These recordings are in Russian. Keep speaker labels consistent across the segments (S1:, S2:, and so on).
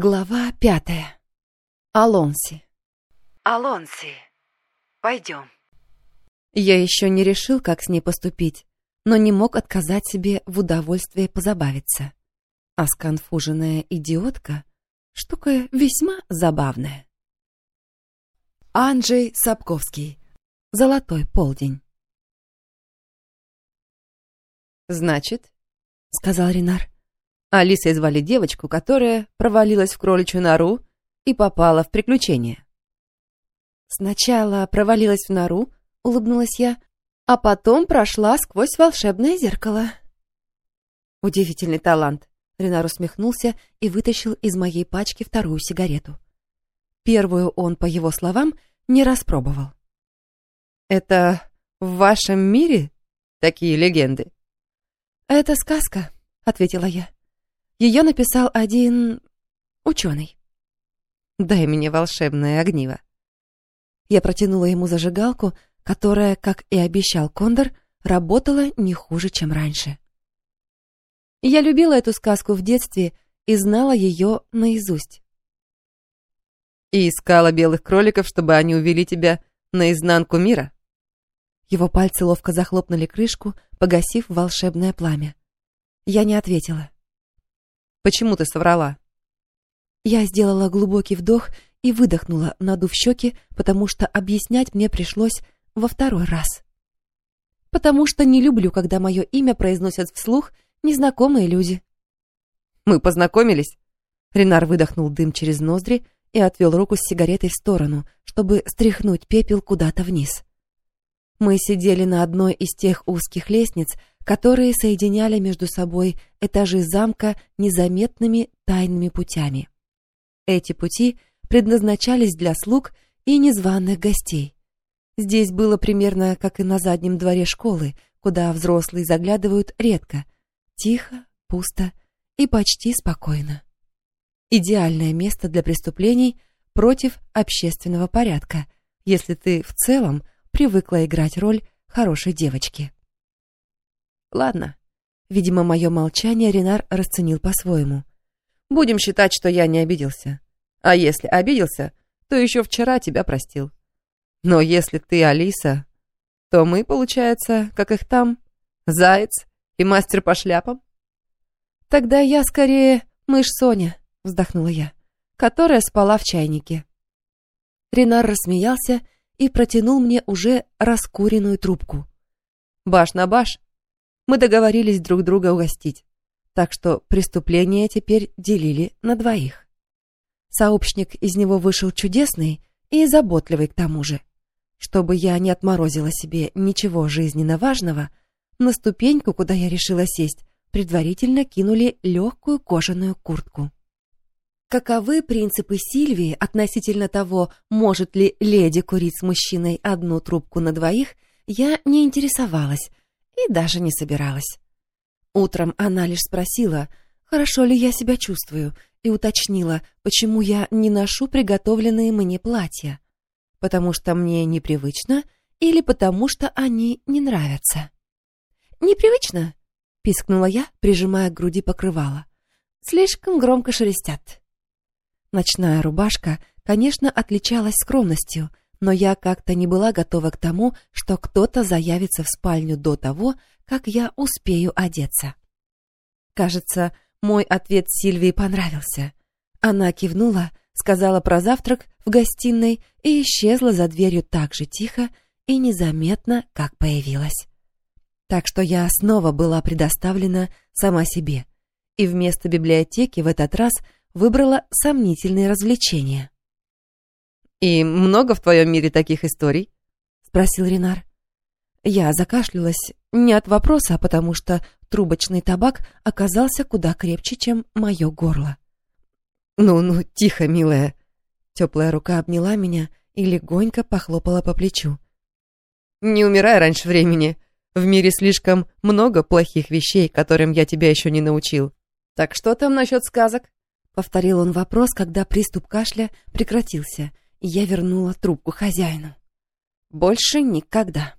S1: Глава пятая. Алонси.
S2: Алонси, пойдем.
S1: Я еще не решил, как с ней поступить, но не мог отказать себе в удовольствии позабавиться. А сконфуженная идиотка — штука весьма забавная. Анджей Сапковский. Золотой полдень. «Значит, — сказал Ренар, — Алисой звали девочку, которая провалилась в кроличью нору и попала в приключения. Сначала провалилась в нору, улыбнулась я, а потом прошла сквозь волшебное зеркало. Удивительный талант. Ренар усмехнулся и вытащил из моей пачки вторую сигарету. Первую он, по его словам, не распробовал. «Это в вашем мире такие легенды?» «Это сказка», — ответила я. Ее написал один ученый. «Дай мне волшебное огниво». Я протянула ему зажигалку, которая, как и обещал Кондор, работала не хуже, чем раньше. Я любила эту сказку в детстве и знала ее наизусть. «И искала белых кроликов, чтобы они увели тебя наизнанку мира?» Его пальцы ловко захлопнули крышку, погасив волшебное пламя. Я не ответила. «Почему ты соврала?» Я сделала глубокий вдох и выдохнула, надув щеки, потому что объяснять мне пришлось во второй раз. Потому что не люблю, когда мое имя произносят вслух незнакомые люди. «Мы познакомились?» Ренар выдохнул дым через ноздри и отвел руку с сигаретой в сторону, чтобы стряхнуть пепел куда-то вниз. Мы сидели на одной из тех узких лестниц, которые соединяли между собой этажи замка незаметными тайными путями. Эти пути предназначались для слуг и незваных гостей. Здесь было примерно как и на заднем дворе школы, куда взрослые заглядывают редко, тихо, пусто и почти спокойно. Идеальное место для преступлений против общественного порядка, если ты в целом привыкла играть роль хорошей девочки. Ладно. Видимо, мое молчание Ренар расценил по-своему. Будем считать, что я не обиделся. А если обиделся, то еще вчера тебя простил. Но если ты Алиса, то мы, получается, как их там, Заяц и мастер по шляпам? Тогда я скорее мышь Соня, вздохнула я, которая спала в чайнике. Ренар рассмеялся и протянул мне уже раскуренную трубку. Баш на баш. Мы договорились друг друга угостить, так что преступление теперь делили на двоих. Сообщник из него вышел чудесный и заботливый к тому же. Чтобы я не отморозила себе ничего жизненно важного, на ступеньку, куда я решила сесть, предварительно кинули легкую кожаную куртку. Каковы принципы Сильвии относительно того, может ли леди курить с мужчиной одну трубку на двоих, я не интересовалась и даже не собиралась. Утром она лишь спросила, хорошо ли я себя чувствую, и уточнила, почему я не ношу приготовленные мне платья. Потому что мне непривычно или потому что они не нравятся. «Непривычно?» — пискнула я, прижимая к груди покрывало. «Слишком громко шелестят». Ночная рубашка, конечно, отличалась скромностью, но я как-то не была готова к тому, что кто-то заявится в спальню до того, как я успею одеться. Кажется, мой ответ Сильвии понравился. Она кивнула, сказала про завтрак в гостиной и исчезла за дверью так же тихо и незаметно, как появилась. Так что я снова была предоставлена сама себе, и вместо библиотеки в этот раз выбрала сомнительные развлечения. «И много в твоем мире таких историй?» — спросил Ренар. Я закашлялась не от вопроса, а потому что трубочный табак оказался куда крепче, чем мое горло. «Ну-ну, тихо, милая!» Теплая рука обняла меня и легонько похлопала по плечу. «Не умирай раньше времени. В мире слишком много плохих вещей, которым я тебя еще не научил. Так что там насчет сказок?» Повторил он вопрос, когда приступ кашля прекратился, и я вернула трубку хозяину. «Больше никогда».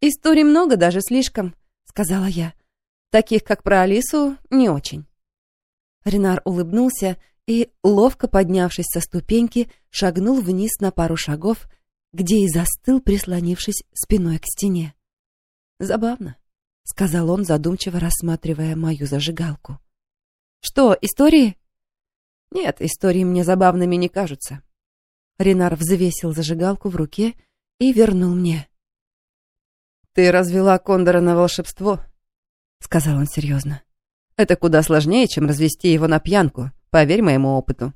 S1: «Историй много, даже слишком», — сказала я. «Таких, как про Алису, не очень». Ренар улыбнулся и, ловко поднявшись со ступеньки, шагнул вниз на пару шагов, где и застыл, прислонившись спиной к стене. «Забавно», — сказал он, задумчиво рассматривая мою зажигалку. «Что, истории?» «Нет, истории мне забавными не кажутся». Ренар взвесил зажигалку в руке и вернул мне. «Ты развела Кондора на волшебство», — сказал он серьезно. «Это куда сложнее, чем развести его на пьянку, поверь моему опыту».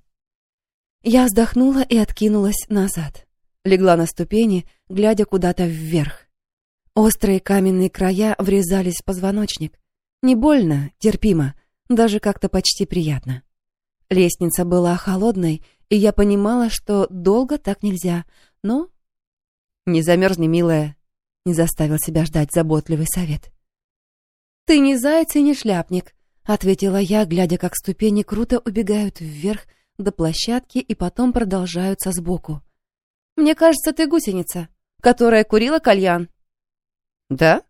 S1: Я вздохнула и откинулась назад. Легла на ступени, глядя куда-то вверх. Острые каменные края врезались в позвоночник. Не больно, терпимо, даже как-то почти приятно. Лестница была холодной, и я понимала, что долго так нельзя, но... «Не замерзни, милая», — не заставил себя ждать заботливый совет. «Ты не заяц и не шляпник», — ответила я, глядя, как ступени круто убегают вверх до площадки и потом продолжаются сбоку. Мне кажется, ты гусеница, которая курила кальян». «Да?»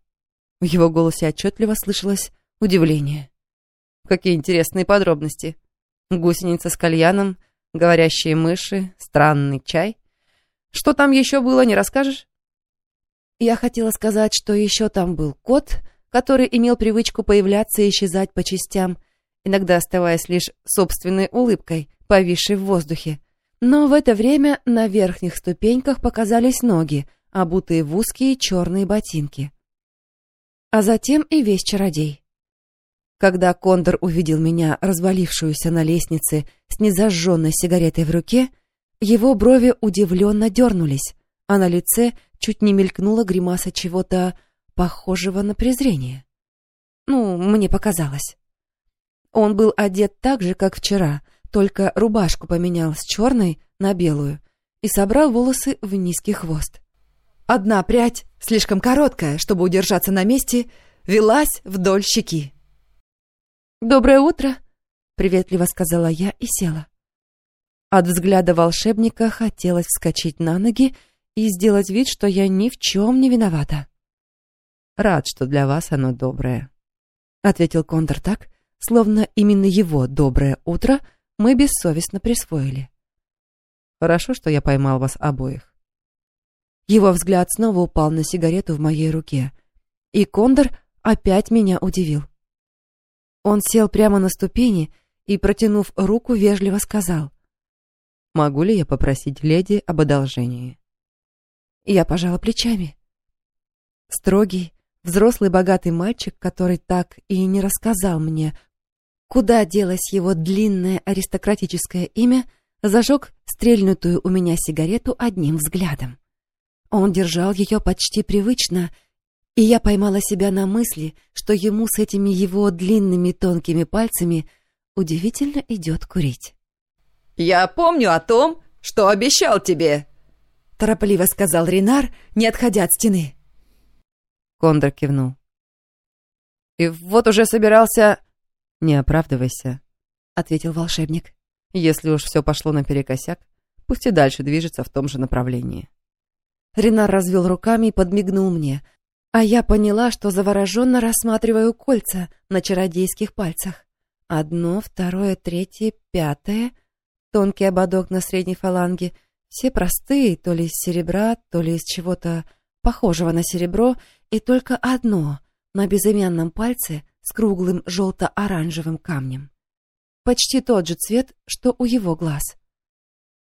S1: В его голосе отчетливо слышалось удивление. «Какие интересные подробности. Гусеница с кальяном, говорящие мыши, странный чай. Что там еще было, не расскажешь?» Я хотела сказать, что еще там был кот, который имел привычку появляться и исчезать по частям, иногда оставаясь лишь собственной улыбкой, повисшей в воздухе, но в это время на верхних ступеньках показались ноги, обутые в узкие черные ботинки. А затем и весь чародей. Когда Кондор увидел меня, развалившуюся на лестнице с незажженной сигаретой в руке, его брови удивленно дернулись, а на лице чуть не мелькнула гримаса чего-то похожего на презрение. Ну, мне показалось. Он был одет так же, как вчера — только рубашку поменял с черной на белую и собрал волосы в низкий хвост. Одна прядь, слишком короткая, чтобы удержаться на месте, велась вдоль щеки. «Доброе утро!» — приветливо сказала я и села. От взгляда волшебника хотелось вскочить на ноги и сделать вид, что я ни в чем не виновата. «Рад, что для вас оно доброе», — ответил Кондор так, словно именно его доброе утро — мы бессовестно присвоили. Хорошо, что я поймал вас обоих. Его взгляд снова упал на сигарету в моей руке, и Кондор опять меня удивил. Он сел прямо на ступени и, протянув руку, вежливо сказал. «Могу ли я попросить леди об одолжении?» Я пожала плечами. Строгий, взрослый богатый мальчик, который так и не рассказал мне, Куда делось его длинное аристократическое имя, зажег стрельнутую у меня сигарету одним взглядом. Он держал ее почти привычно, и я поймала себя на мысли, что ему с этими его длинными тонкими пальцами удивительно идет курить.
S3: «Я помню о том, что обещал тебе», —
S1: торопливо сказал Ренар, не отходя от стены.
S2: Кондор кивнул. «И вот уже собирался «Не оправдывайся», — ответил волшебник. «Если уж все пошло наперекосяк, пусть и дальше движется в том же направлении».
S1: Ренар развел руками и подмигнул мне, а я поняла, что завороженно рассматриваю кольца на чародейских пальцах. Одно, второе, третье, пятое, тонкий ободок на средней фаланге, все простые, то ли из серебра, то ли из чего-то похожего на серебро, и только одно на безымянном пальце с круглым желто-оранжевым камнем. Почти тот же цвет, что у его глаз.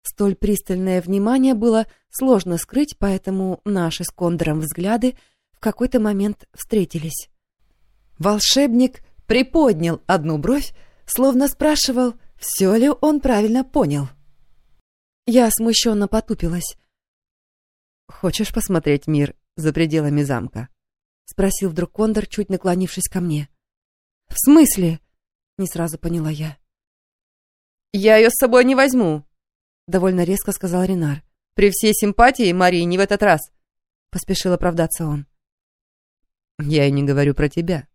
S1: Столь пристальное внимание было сложно скрыть, поэтому наши с Кондором взгляды какой-то момент встретились. Волшебник приподнял одну бровь, словно спрашивал, все ли он правильно понял. Я смущенно потупилась.
S2: «Хочешь посмотреть мир за пределами замка?» — спросил вдруг Кондор, чуть наклонившись ко мне.
S1: «В смысле?» — не сразу поняла я.
S3: «Я ее с собой не возьму», —
S1: довольно резко сказал Ренар.
S3: «При всей симпатии, Марии, не в этот раз», —
S1: поспешил оправдаться он.
S2: «Я и не говорю про тебя».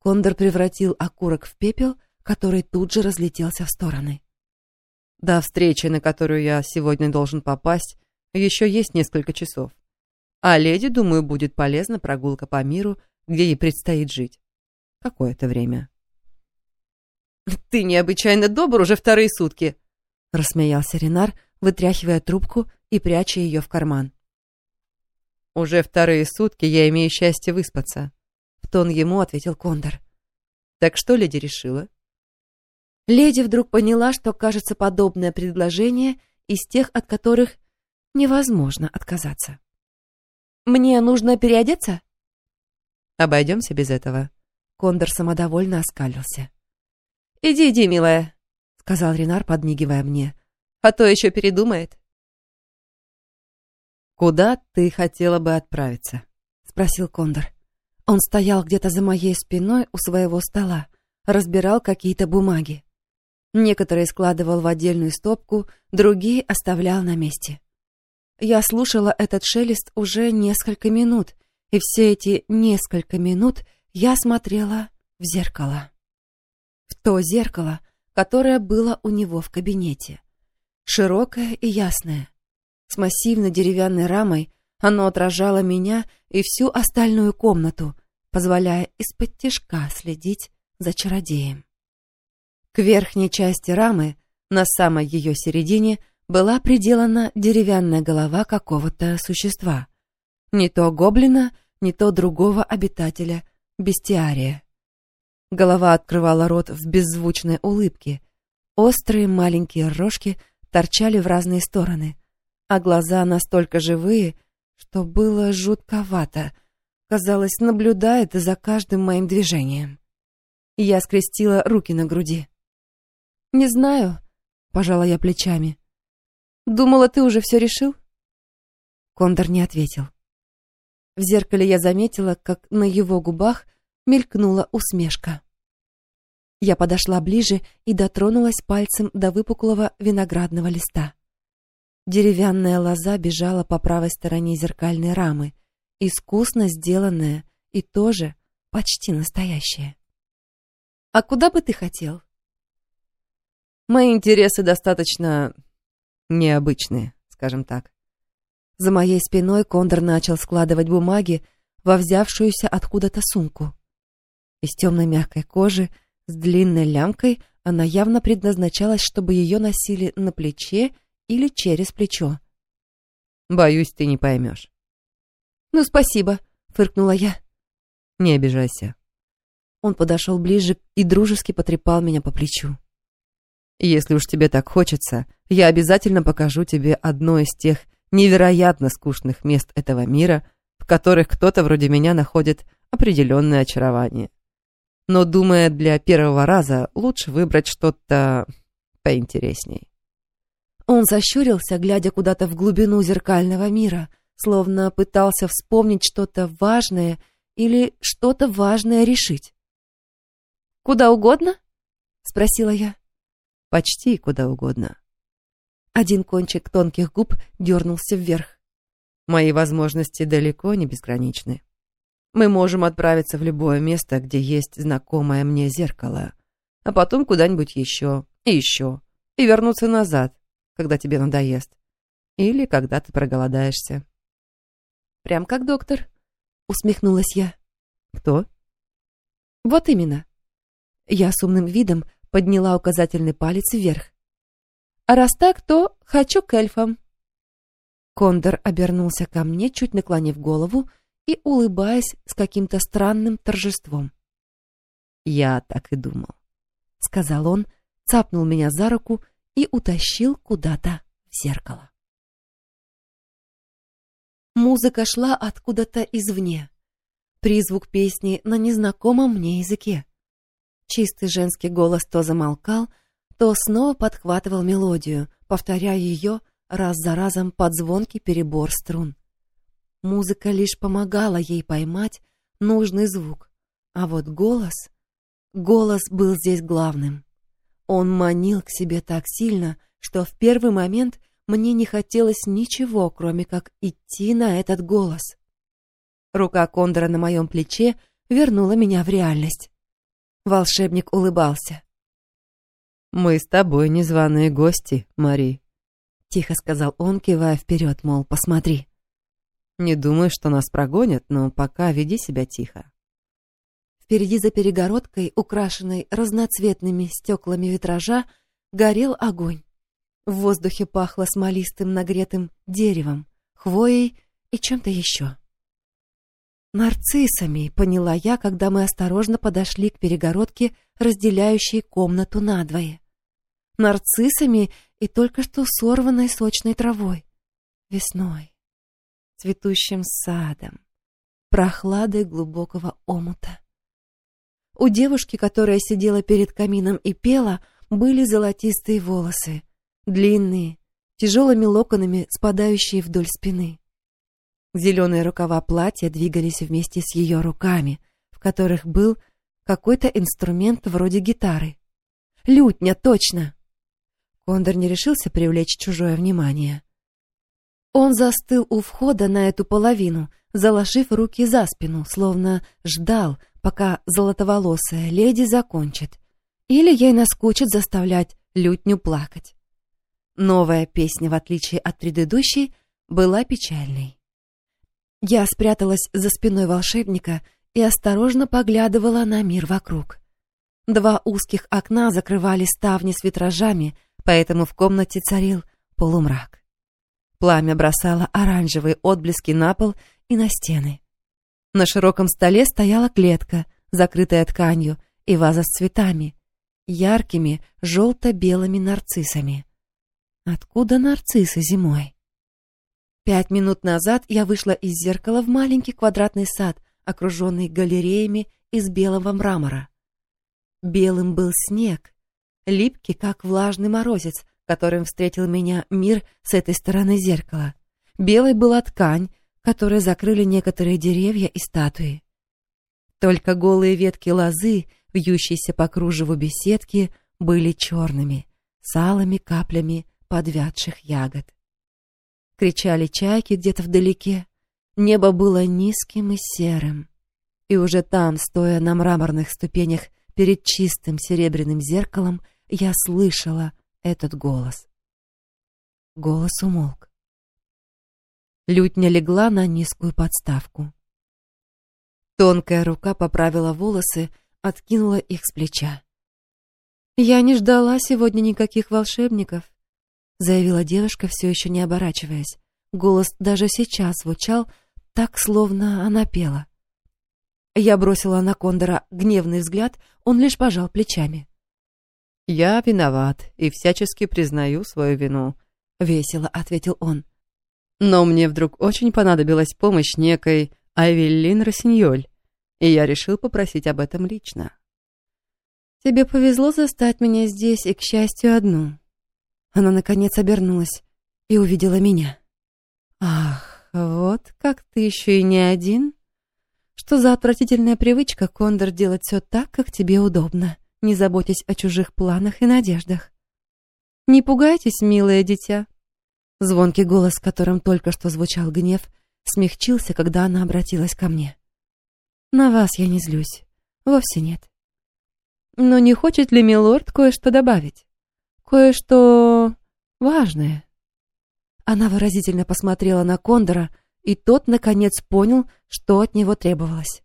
S1: Кондор превратил окурок в пепел, который тут же разлетелся в стороны.
S2: «До встречи, на которую я сегодня должен попасть, еще есть несколько часов. А леди, думаю, будет полезна прогулка по миру, где ей предстоит жить какое-то время.
S1: Ты необычайно добр уже вторые сутки, рассмеялся Ренар, вытряхивая трубку и пряча ее в карман.
S2: Уже вторые сутки я имею счастье выспаться, в тон ему ответил Кондор. Так что леди решила?
S1: Леди вдруг поняла, что, кажется, подобное предложение из тех, от которых невозможно отказаться. «Мне нужно переодеться?»
S2: «Обойдемся без этого».
S1: Кондор самодовольно оскалился. «Иди, иди, милая», — сказал Ренар, подмигивая мне. «А то еще передумает».
S2: «Куда ты хотела бы отправиться?»
S1: — спросил Кондор. Он стоял где-то за моей спиной у своего стола, разбирал какие-то бумаги. Некоторые складывал в отдельную стопку, другие оставлял на месте. Я слушала этот шелест уже несколько минут, и все эти несколько минут я смотрела в зеркало. В то зеркало, которое было у него в кабинете. Широкое и ясное. С массивной деревянной рамой оно отражало меня и всю остальную комнату, позволяя из-под тишка следить за чародеем. К верхней части рамы, на самой ее середине, была приделана деревянная голова какого-то существа. Не то гоблина, не то другого обитателя бестиария. Голова открывала рот в беззвучной улыбке. Острые маленькие рожки торчали в разные стороны, а глаза настолько живые, что было жутковато. Казалось, наблюдает за каждым моим движением. Я скрестила руки на груди. «Не знаю», — пожала я плечами. «Думала, ты уже все решил?» Кондор не ответил. В зеркале я заметила, как на его губах мелькнула усмешка. Я подошла ближе и дотронулась пальцем до выпуклого виноградного листа. Деревянная лоза бежала по правой стороне зеркальной рамы, искусно сделанная и тоже почти настоящая. «А куда бы ты хотел?»
S2: Мои интересы достаточно необычные, скажем так.
S1: За моей спиной Кондор начал складывать бумаги во взявшуюся откуда-то сумку. Из темной мягкой кожи с длинной лямкой она явно предназначалась, чтобы ее носили на плече или через плечо.
S2: Боюсь, ты не поймешь.
S1: Ну, спасибо, фыркнула я.
S2: Не обижайся.
S1: Он подошел ближе и дружески потрепал меня по плечу.
S2: Если уж тебе так хочется, я обязательно покажу тебе одно из тех невероятно скучных мест этого мира, в которых кто-то вроде меня находит определенное очарование. Но, думая, для первого раза лучше выбрать что-то поинтересней.
S1: Он защурился, глядя куда-то в глубину зеркального мира, словно пытался вспомнить что-то важное или что-то важное решить. «Куда угодно?» — спросила я.
S2: Почти куда угодно.
S1: Один кончик тонких губ дернулся вверх.
S2: Мои возможности далеко не безграничны. Мы можем отправиться в любое место, где есть знакомое мне зеркало, а потом куда-нибудь еще и еще, и вернуться назад, когда тебе надоест, или когда ты проголодаешься.
S1: Прям как доктор, усмехнулась я.
S2: Кто?
S1: Вот именно. Я с умным видом подняла указательный палец вверх. А раз так, то хочу к эльфам. Кондор обернулся ко мне, чуть наклонив голову и улыбаясь с каким-то странным торжеством.
S2: «Я так и думал», —
S1: сказал он, цапнул меня за руку и утащил куда-то в зеркало. Музыка шла откуда-то извне. Призвук песни на незнакомом мне языке. Чистый женский голос то замолкал, то снова подхватывал мелодию, повторяя ее раз за разом под звонкий перебор струн. Музыка лишь помогала ей поймать нужный звук, а вот голос... Голос был здесь главным. Он манил к себе так сильно, что в первый момент мне не хотелось ничего, кроме как идти на этот голос. Рука Кондора на моем плече вернула меня в реальность. Волшебник улыбался.
S2: «Мы с тобой незваные гости, Мари», —
S1: тихо сказал он, кивая вперед, мол, посмотри.
S2: «Не думаю, что нас прогонят, но пока веди себя тихо».
S1: Впереди за перегородкой, украшенной разноцветными стеклами витража, горел огонь. В воздухе пахло смолистым нагретым деревом, хвоей и чем-то еще. «Нарциссами», — поняла я, когда мы осторожно подошли к перегородке, разделяющей комнату надвое. Нарциссами и только что сорванной сочной травой. Весной. Цветущим садом. Прохладой глубокого омута. У девушки, которая сидела перед камином и пела, были золотистые волосы, длинные, тяжелыми локонами, спадающие вдоль спины. Зеленые рукава платья двигались вместе с ее руками, в которых был какой-то инструмент вроде гитары. Лютня, точно! Кондор не решился привлечь чужое внимание. Он застыл у входа на эту половину, заложив руки за спину, словно ждал, пока золотоволосая леди закончит. Или ей наскучит заставлять лютню плакать. Новая песня, в отличие от предыдущей, была печальной. Я спряталась за спиной волшебника и осторожно поглядывала на мир вокруг. Два узких окна закрывали ставни с витражами, поэтому в комнате царил полумрак. Пламя бросало оранжевые отблески на пол и на стены. На широком столе стояла клетка, закрытая тканью, и ваза с цветами, яркими желто-белыми нарциссами. Откуда нарциссы зимой? Пять минут назад я вышла из зеркала в маленький квадратный сад, окруженный галереями из белого мрамора. Белым был снег, липкий, как влажный морозец, которым встретил меня мир с этой стороны зеркала. Белой была ткань, которой закрыли некоторые деревья и статуи. Только голые ветки лозы, вьющиеся по кружеву беседки, были черными, с алыми каплями подвядших ягод кричали чайки где-то вдалеке. Небо было низким и серым. И уже там, стоя на мраморных ступенях перед чистым серебряным зеркалом, я слышала этот голос. Голос умолк. Лютня легла на низкую подставку. Тонкая рука поправила волосы, откинула их с плеча. «Я не ждала сегодня никаких волшебников», заявила девушка, все еще не оборачиваясь. Голос даже сейчас звучал так, словно она пела. Я бросила на Кондора гневный взгляд, он лишь пожал плечами.
S2: «Я виноват и всячески признаю свою вину», — весело ответил он. «Но мне вдруг очень понадобилась помощь некой Айвеллин Росиньоль, и я решил попросить об этом лично».
S1: «Тебе повезло застать меня здесь и, к счастью, одну», она, наконец, обернулась и увидела меня. «Ах, вот как ты еще и не один? Что за отвратительная привычка, Кондор, делать все так, как тебе удобно, не заботясь о чужих планах и надеждах? Не пугайтесь, милое дитя». Звонкий голос, которым только что звучал гнев, смягчился, когда она обратилась ко мне. «На вас я не злюсь. Вовсе нет. Но не хочет ли милорд кое-что добавить?» кое-что важное. Она выразительно посмотрела на Кондора, и тот, наконец, понял, что от него требовалось.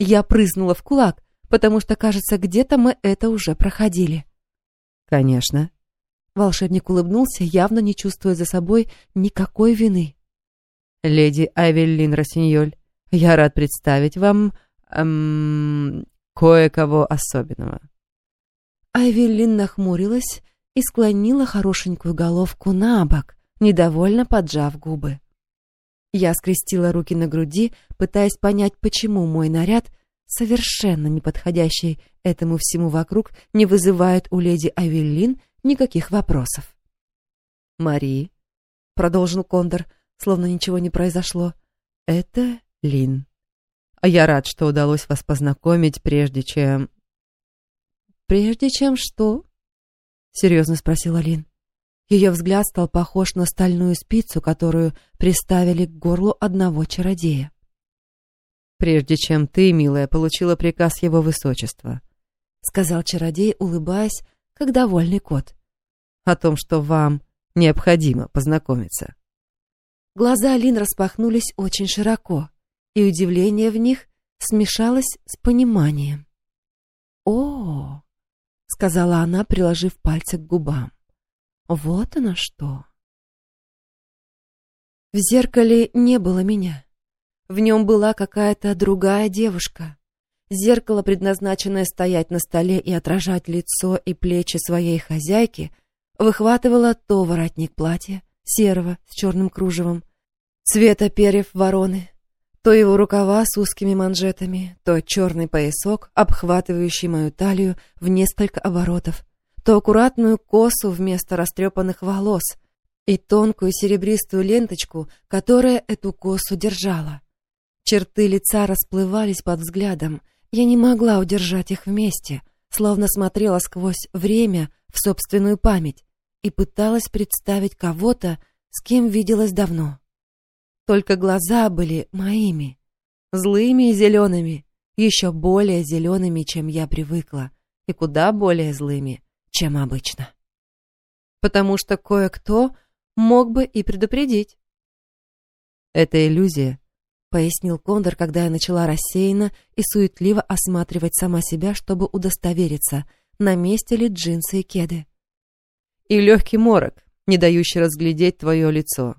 S1: Я прызнула в кулак, потому что, кажется, где-то мы это уже проходили.
S2: «Конечно».
S1: Волшебник улыбнулся, явно не чувствуя за собой никакой вины.
S2: «Леди Авеллин Росиньоль, я рад представить вам... Эм, кое-кого особенного».
S1: Айвелин нахмурилась и склонила хорошенькую головку на бок, недовольно поджав губы. Я скрестила руки на груди, пытаясь понять, почему мой наряд, совершенно не подходящий этому всему вокруг, не вызывает у леди Авеллин никаких вопросов.
S2: «Мари», — продолжил Кондор, словно ничего не произошло, — «это Лин. А я рад, что удалось вас познакомить, прежде чем...»
S1: «Прежде чем что?» — серьезно спросила Лин. Ее взгляд стал похож на стальную спицу, которую приставили к горлу одного чародея.
S2: «Прежде чем ты, милая, получила приказ его высочества», —
S1: сказал чародей, улыбаясь, как довольный кот.
S2: «О том, что вам необходимо познакомиться».
S1: Глаза Лин распахнулись очень широко, и удивление в них смешалось с пониманием. «О!» — сказала она, приложив пальцы к губам. «Вот оно что!» В зеркале не было меня. В нем была какая-то другая девушка. Зеркало, предназначенное стоять на столе и отражать лицо и плечи своей хозяйки, выхватывало то воротник платья, серого, с черным кружевом, цвета перьев вороны, то его рукава с узкими манжетами, то черный поясок, обхватывающий мою талию в несколько оборотов, то аккуратную косу вместо растрепанных волос и тонкую серебристую ленточку, которая эту косу держала. Черты лица расплывались под взглядом. Я не могла удержать их вместе, словно смотрела сквозь время в собственную память и пыталась представить кого-то, с кем виделась давно. Только глаза были моими, злыми и зелеными, еще более зелеными, чем я привыкла, и куда более злыми, чем обычно. Потому что кое-кто мог бы и предупредить.
S2: «Это иллюзия», —
S1: пояснил Кондор, когда я начала рассеянно и суетливо осматривать сама себя, чтобы удостовериться, на месте ли джинсы и кеды.
S2: «И легкий морок, не дающий разглядеть твое лицо.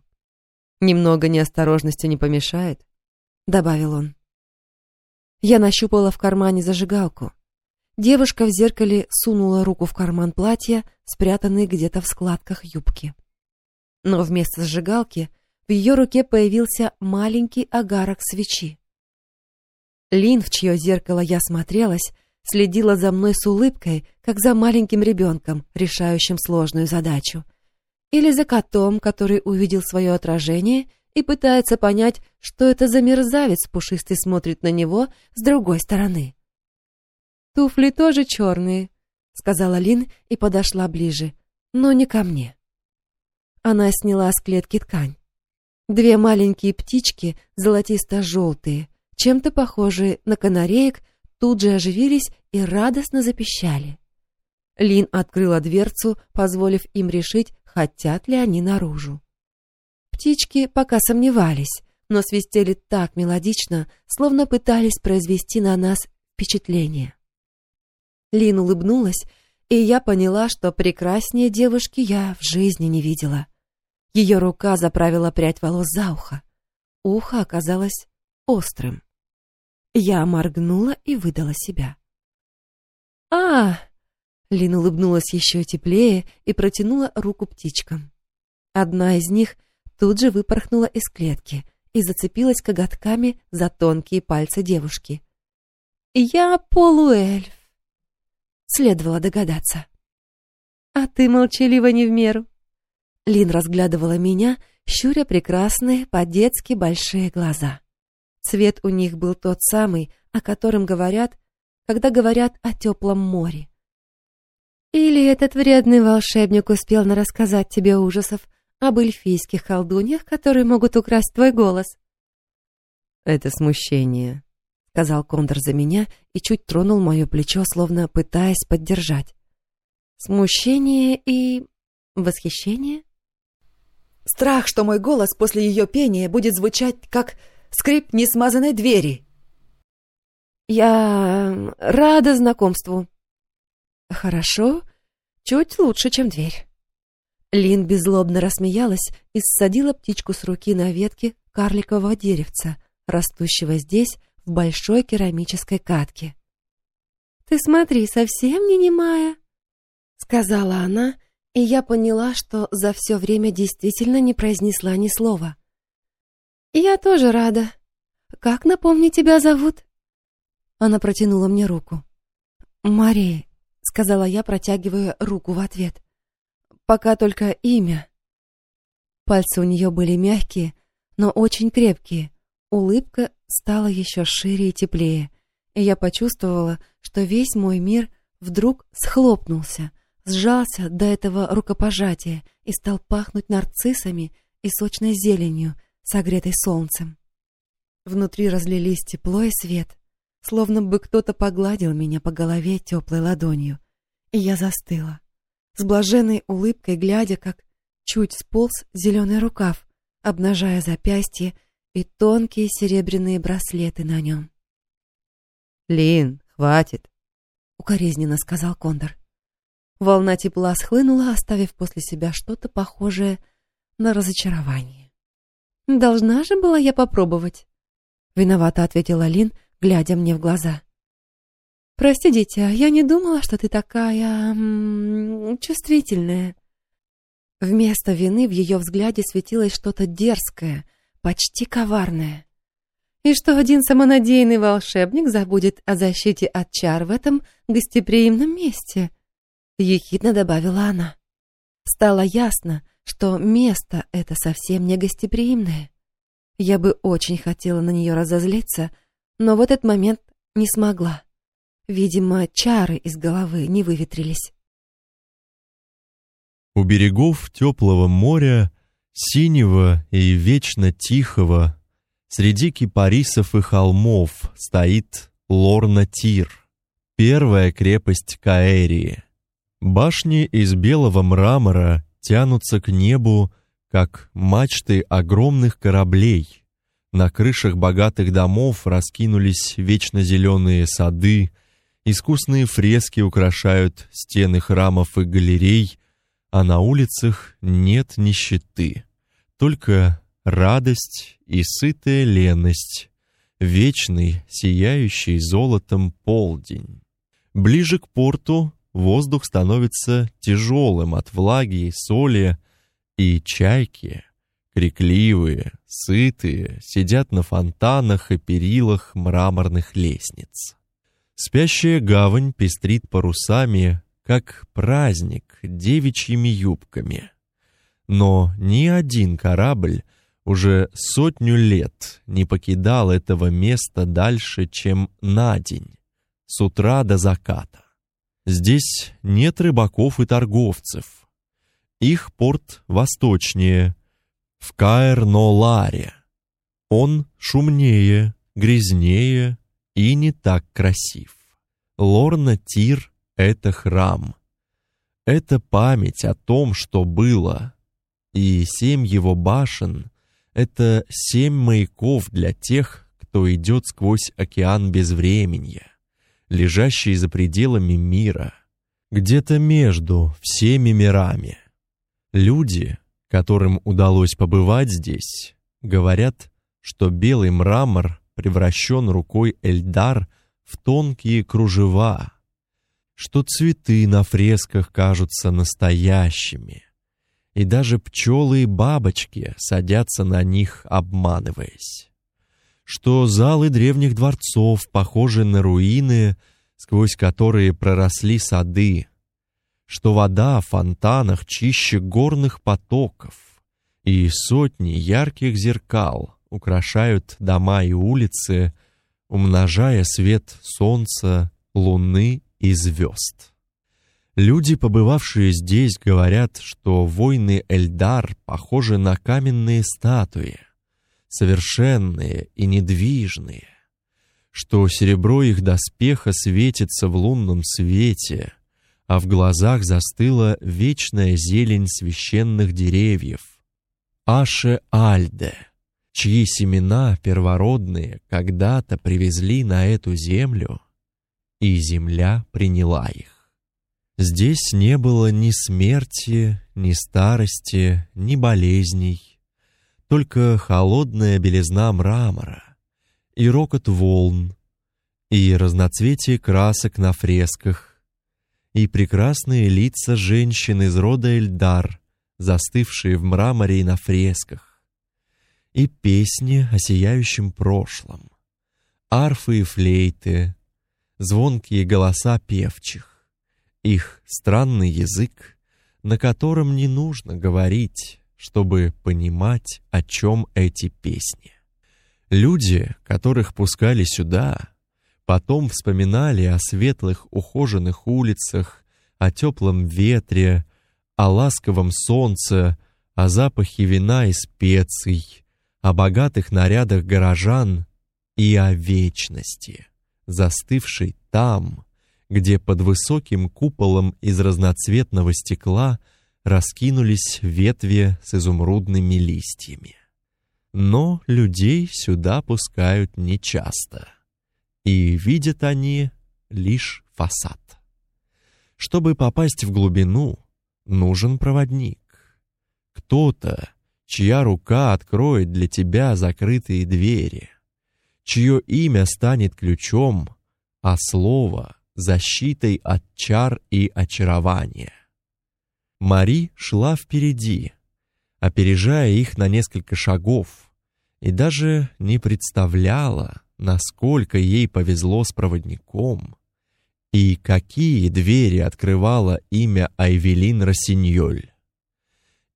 S2: Немного неосторожности не помешает,
S1: добавил он. Я нащупала в кармане зажигалку. Девушка в зеркале сунула руку в карман платья, спрятанный где-то в складках юбки. Но вместо зажигалки в ее руке появился маленький огарок свечи. Лин, в чье зеркало я смотрелась, следила за мной с улыбкой, как за маленьким ребенком, решающим сложную задачу — или за котом, который увидел свое отражение и пытается понять, что это за мерзавец пушистый смотрит на него с другой стороны. «Туфли тоже черные», — сказала Лин и подошла ближе, но не ко мне. Она сняла с клетки ткань. Две маленькие птички, золотисто-желтые, чем-то похожие на канареек, тут же оживились и радостно запищали. Лин открыла дверцу, позволив им решить, хотят ли они наружу. Птички пока сомневались, но свистели так мелодично, словно пытались произвести на нас впечатление. Лин улыбнулась, и я поняла, что прекраснее девушки я в жизни не видела. Ее рука заправила прядь волос за ухо. Ухо оказалось острым. Я моргнула и выдала себя. «А, Лин улыбнулась еще теплее и протянула руку птичкам. Одна из них тут же выпорхнула из клетки и зацепилась коготками за тонкие пальцы девушки. «Я полуэльф», — следовало догадаться. «А ты молчалива не в меру». Лин разглядывала меня, щуря прекрасные, по-детски большие глаза. Цвет у них был тот самый, о котором говорят, когда говорят о теплом море. Или этот вредный волшебник успел нарассказать тебе ужасов об эльфийских колдуньях, которые могут украсть твой голос?
S2: Это смущение, сказал Кондор за меня и чуть тронул мое плечо, словно пытаясь поддержать.
S1: Смущение и восхищение?
S3: Страх, что мой голос после ее пения будет звучать как скрип несмазанной двери.
S1: Я рада знакомству, Хорошо, чуть лучше, чем дверь. Лин беззлобно рассмеялась и ссадила птичку с руки на ветке карликового деревца, растущего здесь, в большой керамической катке. «Ты смотри, совсем не немая», — сказала она, и я поняла, что за все время действительно не произнесла ни слова. «Я тоже рада. Как, напомни, тебя зовут?» Она протянула мне руку. «Мария, — сказала я, протягивая руку в ответ. «Пока только имя». Пальцы у нее были мягкие, но очень крепкие. Улыбка стала еще шире и теплее, и я почувствовала, что весь мой мир вдруг схлопнулся, сжался до этого рукопожатия и стал пахнуть нарциссами и сочной зеленью, согретой солнцем. Внутри разлились тепло и свет словно бы кто-то погладил меня по голове теплой ладонью. И я застыла, с блаженной улыбкой глядя, как чуть сполз зеленый рукав, обнажая запястье и тонкие серебряные браслеты на нем.
S2: Лин, хватит.
S1: Укоризненно сказал Кондор. Волна тепла схлынула, оставив после себя что-то похожее на разочарование. «Должна же была я попробовать», — виновато ответила Лин, глядя мне в глаза. «Прости, дитя, я не думала, что ты такая... Чувствительная». Вместо вины в ее взгляде светилось что-то дерзкое, почти коварное. И что один самонадеянный волшебник забудет о защите от чар в этом гостеприимном месте? Ехидно добавила она. Стало ясно, что место это совсем не гостеприимное. Я бы очень хотела на нее разозлиться, но в этот момент не смогла. Видимо, чары из головы не выветрились.
S4: У берегов теплого моря, синего и вечно тихого, среди кипарисов и холмов стоит Лорна-Тир, первая крепость Каэрии. Башни из белого мрамора тянутся к небу, как мачты огромных кораблей. На крышах богатых домов раскинулись вечно зеленые сады, искусные фрески украшают стены храмов и галерей, а на улицах нет нищеты, только радость и сытая леность, вечный, сияющий золотом полдень. Ближе к порту воздух становится тяжелым от влаги и соли, и чайки, крикливые, сытые, сидят на фонтанах и перилах мраморных лестниц. Спящая гавань пестрит парусами, как праздник девичьими юбками. Но ни один корабль уже сотню лет не покидал этого места дальше, чем на день, с утра до заката. Здесь нет рыбаков и торговцев. Их порт восточнее, в Каэр-Но-Ларе. Он шумнее, грязнее и не так красив. Лорна-Тир — это храм. Это память о том, что было. И семь его башен — это семь маяков для тех, кто идет сквозь океан безвременья, лежащий за пределами мира, где-то между всеми мирами. Люди, которым удалось побывать здесь, говорят, что белый мрамор превращен рукой Эльдар в тонкие кружева, что цветы на фресках кажутся настоящими, и даже пчелы и бабочки садятся на них, обманываясь, что залы древних дворцов похожи на руины, сквозь которые проросли сады, что вода в фонтанах чище горных потоков, и сотни ярких зеркал украшают дома и улицы, умножая свет солнца, луны и звезд. Люди, побывавшие здесь, говорят, что воины Эльдар похожи на каменные статуи, совершенные и недвижные, что серебро их доспеха светится в лунном свете, а в глазах застыла вечная зелень священных деревьев. Аше-Альде — чьи семена первородные когда-то привезли на эту землю, и земля приняла их. Здесь не было ни смерти, ни старости, ни болезней, только холодная белизна мрамора и рокот волн, и разноцветие красок на фресках, и прекрасные лица женщин из рода Эльдар, застывшие в мраморе и на фресках, и песни о сияющем прошлом, арфы и флейты, звонкие голоса певчих, их странный язык, на котором не нужно говорить, чтобы понимать, о чем эти песни. Люди, которых пускали сюда, потом вспоминали о светлых ухоженных улицах, о теплом ветре, о ласковом солнце, о запахе вина и специй, о богатых нарядах горожан и о вечности, застывшей там, где под высоким куполом из разноцветного стекла раскинулись ветви с изумрудными листьями. Но людей сюда пускают нечасто. и видят они лишь фасад. Чтобы попасть в глубину, нужен проводник. Кто-то, чья рука откроет для тебя закрытые двери, чье имя станет ключом, а слово — защитой от чар и очарования. Мари шла впереди, опережая их на несколько шагов, и даже не представляла, насколько ей повезло с проводником и какие двери открывало имя Айвелин Рассиньоль.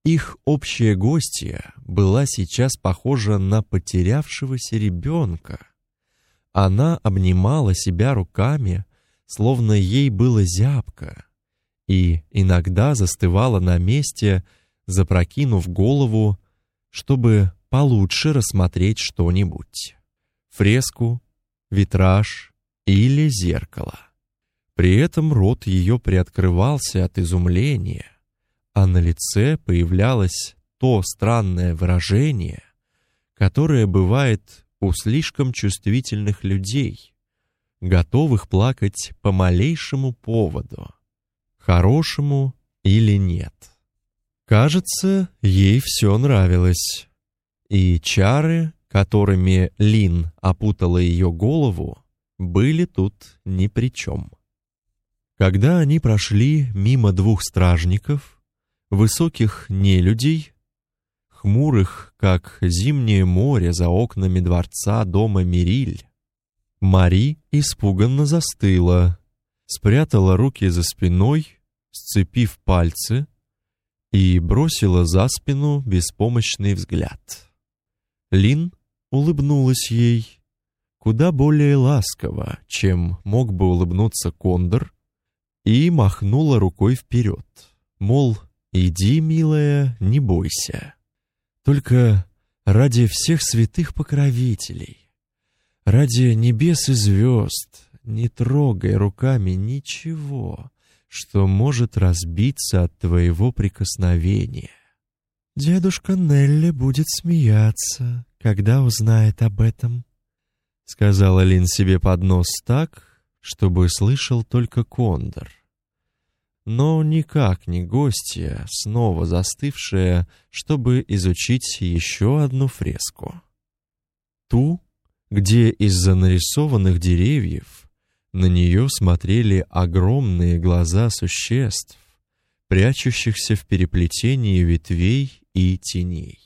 S4: Их общая гостья была сейчас похожа на потерявшегося ребенка. Она обнимала себя руками, словно ей было зябко, и иногда застывала на месте, запрокинув голову, чтобы получше рассмотреть что-нибудь фреску, витраж или зеркало. При этом рот ее приоткрывался от изумления, а на лице появлялось то странное выражение, которое бывает у слишком чувствительных людей, готовых плакать по малейшему поводу, хорошему или нет. Кажется, ей все нравилось. И чары, которыми Лин опутала ее голову, были тут ни при чем. Когда они прошли мимо двух стражников, высоких нелюдей, хмурых, как зимнее море за окнами дворца дома Мириль, Мари испуганно застыла, спрятала руки за спиной, сцепив пальцы, и бросила за спину беспомощный взгляд. Лин улыбнулась ей куда более ласково, чем мог бы улыбнуться кондор, и махнула рукой вперед, мол, иди, милая, не бойся. Только ради всех святых покровителей, ради небес и звезд, не трогай руками ничего, что может разбиться от твоего прикосновения. Дедушка Нелли будет смеяться, когда узнает об этом, сказала Лин себе под нос так, чтобы слышал только Кондор. Но никак не гостья, снова застывшая, чтобы изучить еще одну фреску. Ту, где из-за нарисованных деревьев на нее смотрели огромные глаза существ, прячущихся в переплетении ветвей и теней.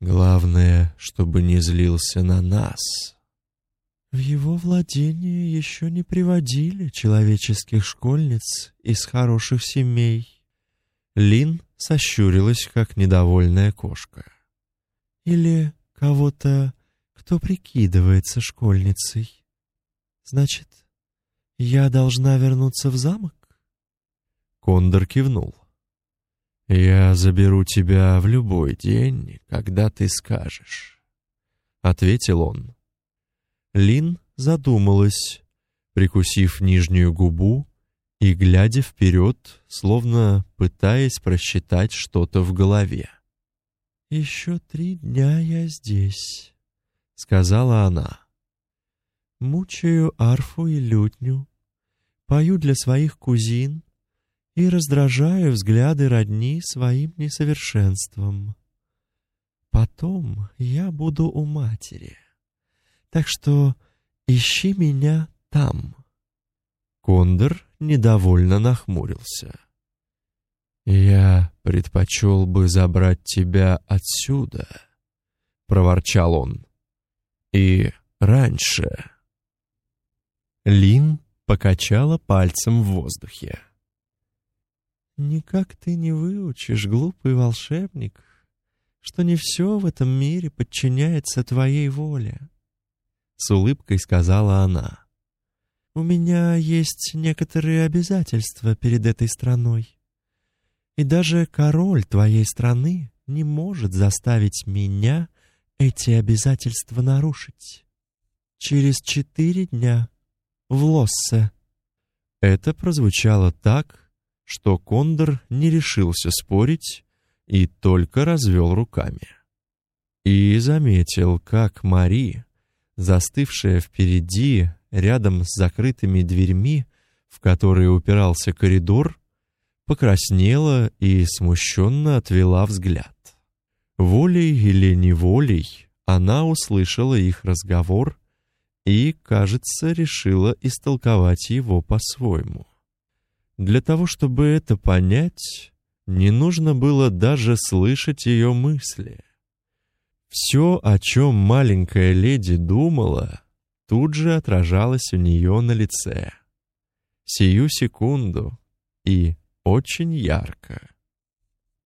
S4: Главное, чтобы не злился на нас. В его владение еще не приводили человеческих школьниц из хороших семей. Лин сощурилась, как недовольная кошка. Или кого-то, кто прикидывается школьницей. Значит, я должна вернуться в замок? Кондор кивнул. «Я заберу тебя в любой день, когда ты скажешь», — ответил он. Лин задумалась, прикусив нижнюю губу и глядя вперед, словно пытаясь просчитать что-то в голове. «Еще три дня я здесь», — сказала она. «Мучаю арфу и лютню, пою для своих кузин, и раздражаю взгляды родни своим несовершенством. Потом я буду у матери. Так что ищи меня там. Кондор недовольно нахмурился. Я предпочел бы забрать тебя отсюда, проворчал он. И раньше. Лин покачала пальцем в воздухе. Никак ты не выучишь, глупый волшебник, что не все в этом мире подчиняется твоей воле. С улыбкой сказала она. У меня есть некоторые обязательства перед этой страной. И даже король твоей страны не может заставить меня эти обязательства нарушить. Через четыре дня в Лоссе. Это прозвучало так, что Кондор не решился спорить и только развел руками. И заметил, как Мари, застывшая впереди рядом с закрытыми дверьми, в которые упирался коридор, покраснела и смущенно отвела взгляд. Волей или неволей она услышала их разговор и, кажется, решила истолковать его по-своему. Для того, чтобы это понять, не нужно было даже слышать ее мысли. Все, о чем маленькая леди думала, тут же отражалось у нее на лице. Сию секунду и очень ярко.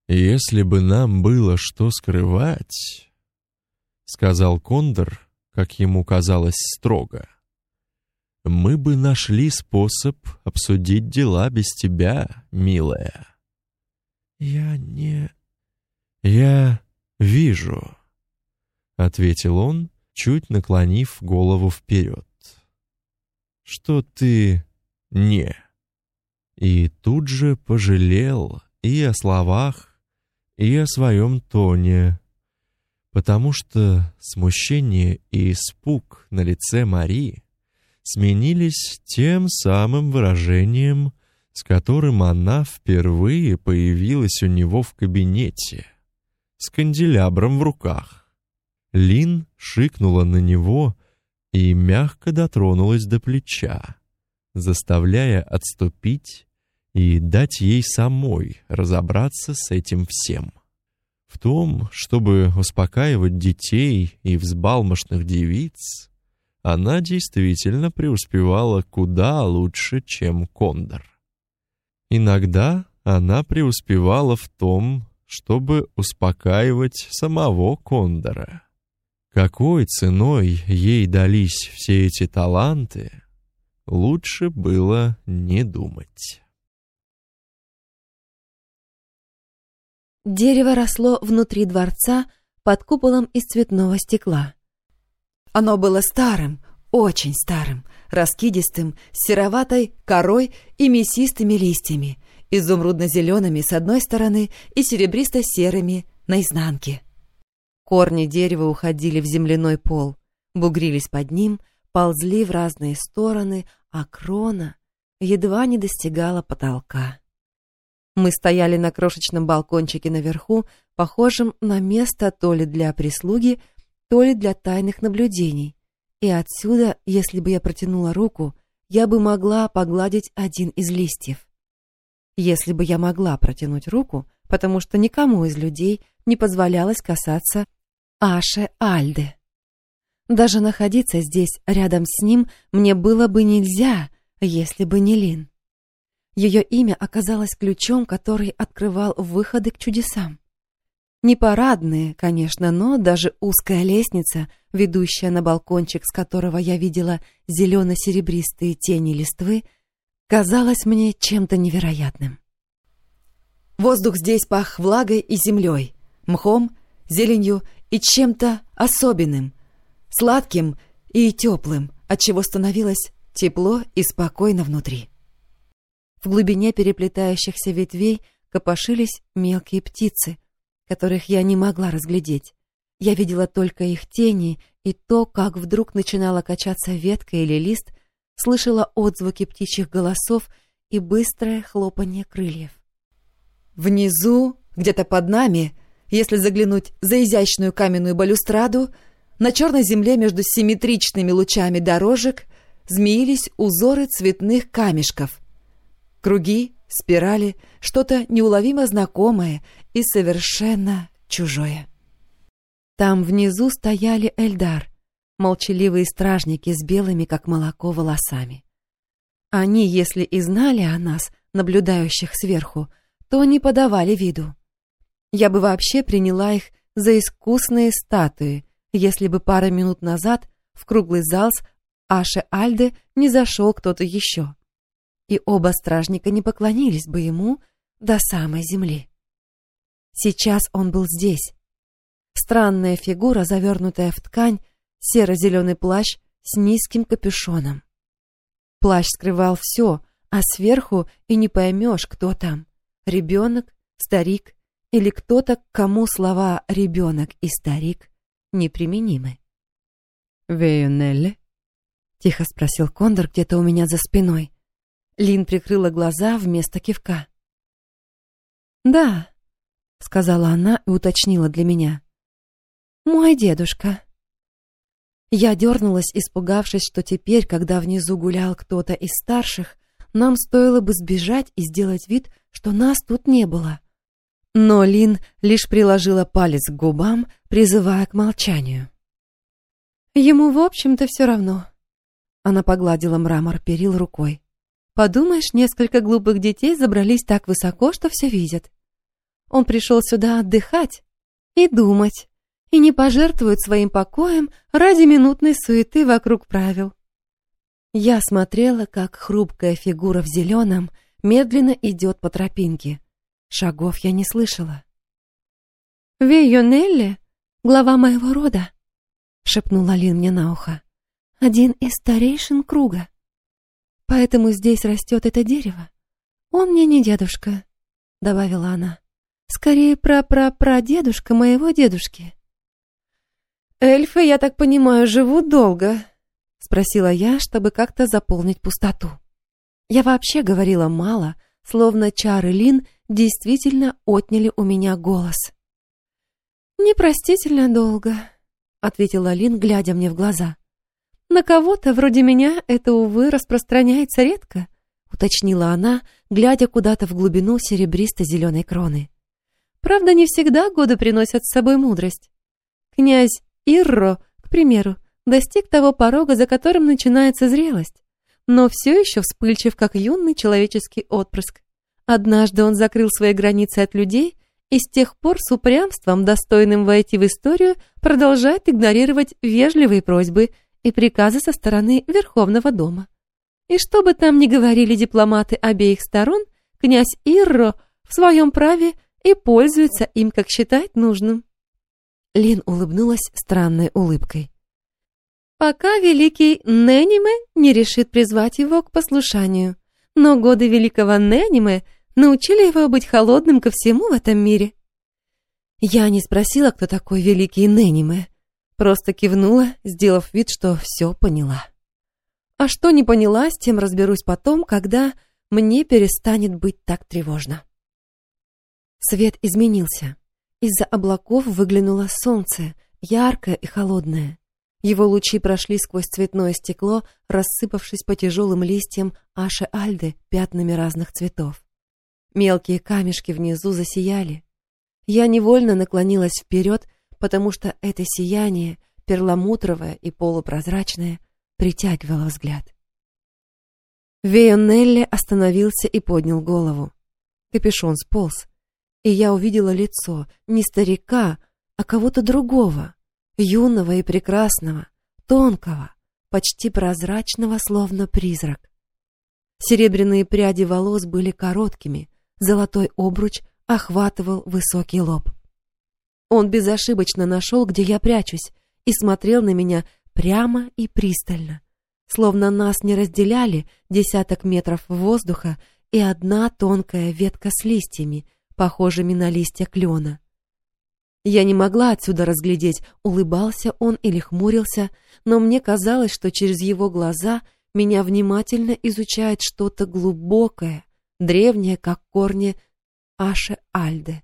S4: «Если бы нам было что скрывать», — сказал Кондор, как ему казалось строго, — «мы бы нашли способ обсудить дела без тебя, милая». «Я не...» «Я вижу», — ответил он, чуть наклонив голову вперед. «Что ты не...» И тут же пожалел и о словах, и о своем тоне, потому что смущение и испуг на лице Мари сменились тем самым выражением, с которым она впервые появилась у него в кабинете, с канделябром в руках. Лин шикнула на него и мягко дотронулась до плеча заставляя отступить и дать ей самой разобраться с этим всем. В том, чтобы успокаивать детей и взбалмошных девиц, она действительно преуспевала куда лучше, чем Кондор. Иногда она преуспевала в том, чтобы успокаивать самого Кондора. Какой ценой ей дались все эти таланты — лучше было не думать.
S1: Дерево росло внутри дворца под куполом из цветного стекла.
S3: Оно было старым, очень старым, раскидистым, сероватой корой и мясистыми листьями, изумрудно-зелеными с одной стороны и серебристо-серыми на изнанке.
S1: Корни дерева уходили в земляной пол, бугрились под ним — ползли в разные стороны, а крона едва не достигала потолка. Мы стояли на крошечном балкончике наверху, похожем на место то ли для прислуги, то ли для тайных наблюдений. И отсюда, если бы я протянула руку, я бы могла погладить один из листьев. Если бы я могла протянуть руку, потому что никому из людей не позволялось касаться Аше Альды. Даже находиться здесь, рядом с ним, мне было бы нельзя, если бы не Лин. Ее имя оказалось ключом, который открывал выходы к чудесам. Не парадные, конечно, но даже узкая лестница, ведущая на балкончик, с которого я видела зелено-серебристые тени листвы, казалась мне чем-то невероятным.
S3: Воздух здесь пах влагой и землей, мхом, зеленью и чем-то особенным — сладким и теплым, отчего становилось тепло и спокойно внутри.
S1: В глубине переплетающихся ветвей копошились мелкие птицы, которых я не могла разглядеть. Я видела только их тени и то, как вдруг начинала качаться ветка или лист, слышала отзвуки птичьих голосов и быстрое хлопанье крыльев.
S3: Внизу, где-то под нами, если заглянуть за изящную каменную балюстраду, на черной земле между симметричными лучами дорожек змеились узоры цветных камешков. Круги, спирали, что-то неуловимо знакомое и совершенно чужое.
S1: Там внизу стояли Эльдар, молчаливые стражники с белыми, как молоко, волосами. Они, если и знали о нас, наблюдающих сверху, то не подавали виду. Я бы вообще приняла их за искусные статуи, если бы пара минут назад в круглый зал с Аше Альде не зашел кто-то еще. И оба стражника не поклонились бы ему до самой земли. Сейчас он был здесь. Странная фигура, завернутая в ткань, серо-зеленый плащ с низким капюшоном. Плащ скрывал все, а сверху и не поймешь, кто там. Ребенок, старик или кто-то, кому слова «ребенок» и «старик» неприменимы.
S2: «Вейонелле?»
S1: — Тихо спросил Кондор где-то у меня за спиной. Лин прикрыла глаза вместо кивка. «Да», — сказала она и уточнила для меня. «Мой дедушка». Я дернулась, испугавшись, что теперь, когда внизу гулял кто-то из старших, нам стоило бы сбежать и сделать вид, что нас тут не было. Но Лин лишь приложила палец к губам, призывая к молчанию. Ему, в общем-то, все равно. Она погладила мрамор перил рукой. Подумаешь, несколько глупых детей забрались так высоко, что все видят. Он пришел сюда отдыхать и думать, и не пожертвует своим покоем ради минутной суеты вокруг правил. Я смотрела, как хрупкая фигура в зеленом медленно идет по тропинке. Шагов я не слышала. «Вейонелли, глава моего рода», — шепнула Лин мне на ухо. «Один из старейшин круга. Поэтому здесь растет это дерево. Он мне не дедушка», — добавила она. «Скорее пра-пра-прадедушка моего дедушки». «Эльфы, я так понимаю, живут долго», — спросила я, чтобы как-то заполнить пустоту. Я вообще говорила мало, словно чары Лин действительно отняли у меня голос. «Непростительно долго», — ответила Лин, глядя мне в глаза. «На кого-то вроде меня это, увы, распространяется редко», — уточнила она, глядя куда-то в глубину серебристо-зеленой кроны. «Правда, не всегда годы приносят с собой мудрость. Князь Ирро, к примеру, достиг того порога, за которым начинается зрелость, но все еще вспыльчив, как юный человеческий отпрыск. Однажды он закрыл свои границы от людей и с тех пор с упрямством, достойным войти в историю, продолжает игнорировать вежливые просьбы и приказы со стороны Верховного дома. И что бы там ни говорили дипломаты обеих сторон, князь Ирро в своем праве и пользуется им, как считает нужным. Лин улыбнулась странной улыбкой. Пока великий Нениме не решит призвать его к послушанию. Но годы великого Нениме научили его быть холодным ко всему в этом мире. Я не спросила, кто такой великий Нениме, просто кивнула, сделав вид, что все поняла. А что не поняла, с тем разберусь потом, когда мне перестанет быть так тревожно. Свет изменился. Из-за облаков выглянуло солнце, яркое и холодное. Его лучи прошли сквозь цветное стекло, рассыпавшись по тяжелым листьям Аши Альды пятнами разных цветов. Мелкие камешки внизу засияли. Я невольно наклонилась вперед, потому что это сияние, перламутровое и полупрозрачное, притягивало взгляд. Вейонелли остановился и поднял голову. Капюшон сполз, и я увидела лицо не старика, а кого-то другого, юного и прекрасного, тонкого, почти прозрачного, словно призрак. Серебряные пряди волос были короткими, Золотой обруч охватывал высокий лоб. Он безошибочно нашел, где я прячусь, и смотрел на меня прямо и пристально, словно нас не разделяли десяток метров воздуха и одна тонкая ветка с листьями, похожими на листья клена. Я не могла отсюда разглядеть, улыбался он или хмурился, но мне казалось, что через его глаза меня внимательно изучает что-то глубокое, древняя, как корни Аше Альды.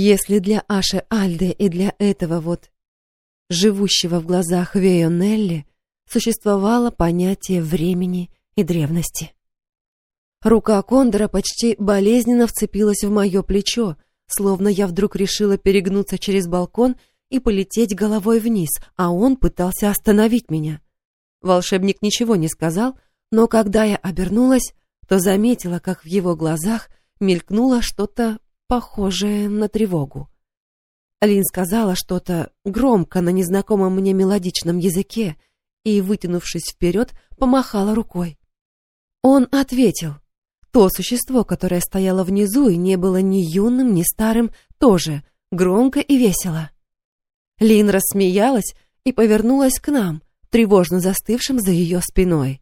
S1: Если для Аше Альды и для этого вот живущего в глазах Вейонелли существовало понятие времени и древности. Рука Кондора почти болезненно вцепилась в мое плечо, словно я вдруг решила перегнуться через балкон и полететь головой вниз, а он пытался остановить меня. Волшебник ничего не сказал, но когда я обернулась, то заметила, как в его глазах мелькнуло что-то похожее на тревогу. Алин сказала что-то громко на незнакомом мне мелодичном языке и, вытянувшись вперед, помахала рукой. Он ответил. То существо, которое стояло внизу и не было ни юным, ни старым, тоже громко и весело. Лин рассмеялась и повернулась к нам, тревожно застывшим за ее спиной.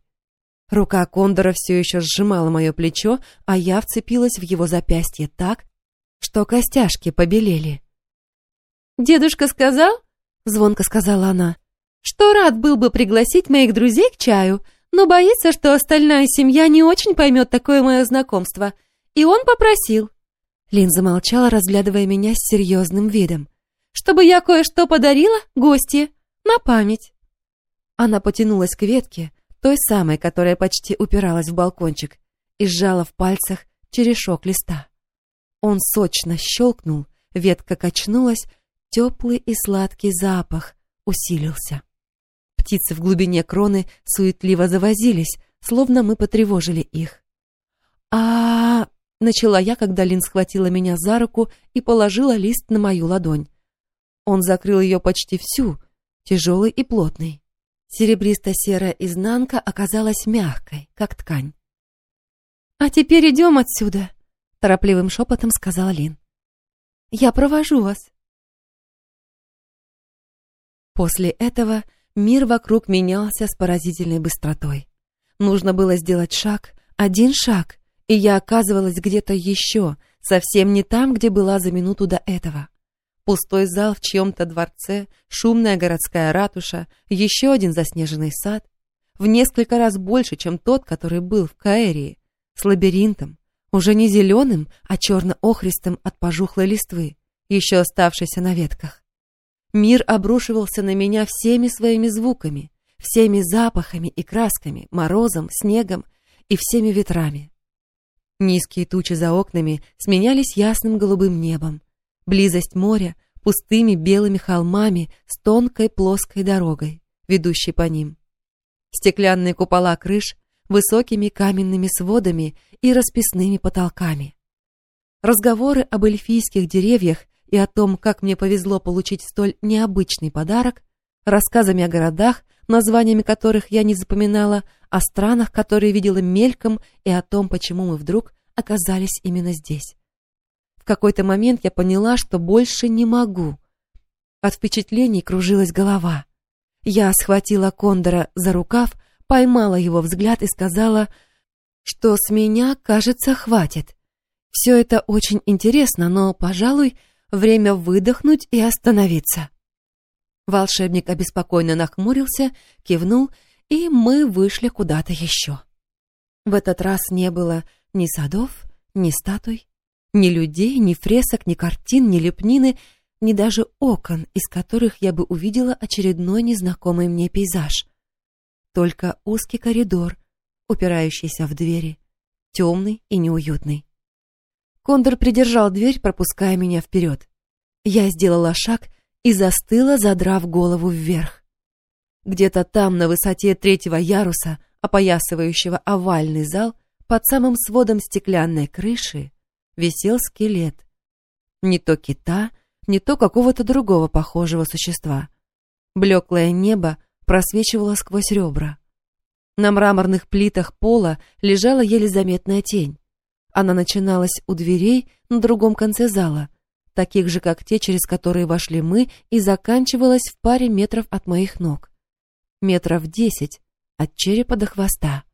S1: Рука Кондора все еще сжимала мое плечо, а я вцепилась в его запястье так, что костяшки побелели. «Дедушка сказал?» — звонко сказала она. что рад был бы пригласить моих друзей к чаю, но боится, что остальная семья не очень поймет такое мое знакомство. И он попросил. Лин замолчала, разглядывая меня с серьезным видом. Чтобы я кое-что подарила гости на память. Она потянулась к ветке, той самой, которая почти упиралась в балкончик, и сжала в пальцах черешок листа. Он сочно щелкнул, ветка качнулась, теплый и сладкий запах усилился. Птицы в глубине кроны суетливо завозились, словно мы потревожили их. а, начала я, когда Лин схватила меня за руку и положила лист на мою ладонь. Он закрыл ее почти всю, тяжелый и плотный. Серебристо-серая изнанка оказалась мягкой, как ткань. «А теперь идем отсюда», — торопливым шепотом сказала Лин. «Я провожу вас». После этого мир вокруг менялся с поразительной быстротой. Нужно было сделать шаг, один шаг, и я оказывалась где-то еще, совсем не там, где была за минуту до этого. Пустой зал в чьем-то дворце, шумная городская ратуша, еще один заснеженный сад. В несколько раз больше, чем тот, который был в Каэрии, с лабиринтом, уже не зеленым, а черно-охристым от пожухлой листвы, еще оставшейся на ветках. Мир обрушивался на меня всеми своими звуками, всеми запахами и красками, морозом, снегом и всеми ветрами. Низкие тучи за окнами сменялись ясным голубым небом, Близость моря пустыми белыми холмами с тонкой плоской дорогой, ведущей по ним. Стеклянные купола крыш высокими каменными сводами и расписными потолками. Разговоры об эльфийских деревьях и о том, как мне повезло получить столь необычный подарок, рассказами о городах, названиями которых я не запоминала, о странах, которые видела мельком, и о том, почему мы вдруг оказались именно здесь какой-то момент я поняла, что больше не могу. От впечатлений кружилась голова. Я схватила Кондора за рукав, поймала его взгляд и сказала, что с меня, кажется, хватит. Все это очень интересно, но, пожалуй, время выдохнуть и остановиться. Волшебник обеспокоенно нахмурился, кивнул, и мы вышли куда-то еще. В этот раз не было ни садов, ни статуй, ни людей, ни фресок, ни картин, ни лепнины, ни даже окон, из которых я бы увидела очередной незнакомый мне пейзаж. Только узкий коридор, упирающийся в двери, темный и неуютный. Кондор придержал дверь, пропуская меня вперед. Я сделала шаг и застыла, задрав голову вверх. Где-то там, на высоте третьего яруса, опоясывающего овальный зал, под самым сводом стеклянной крыши, висел скелет. Не то кита, не то какого-то другого похожего существа. Блеклое небо просвечивало сквозь ребра. На мраморных плитах пола лежала еле заметная тень. Она начиналась у дверей на другом конце зала, таких же, как те, через которые вошли мы, и заканчивалась в паре метров от моих ног. Метров десять, от черепа до хвоста.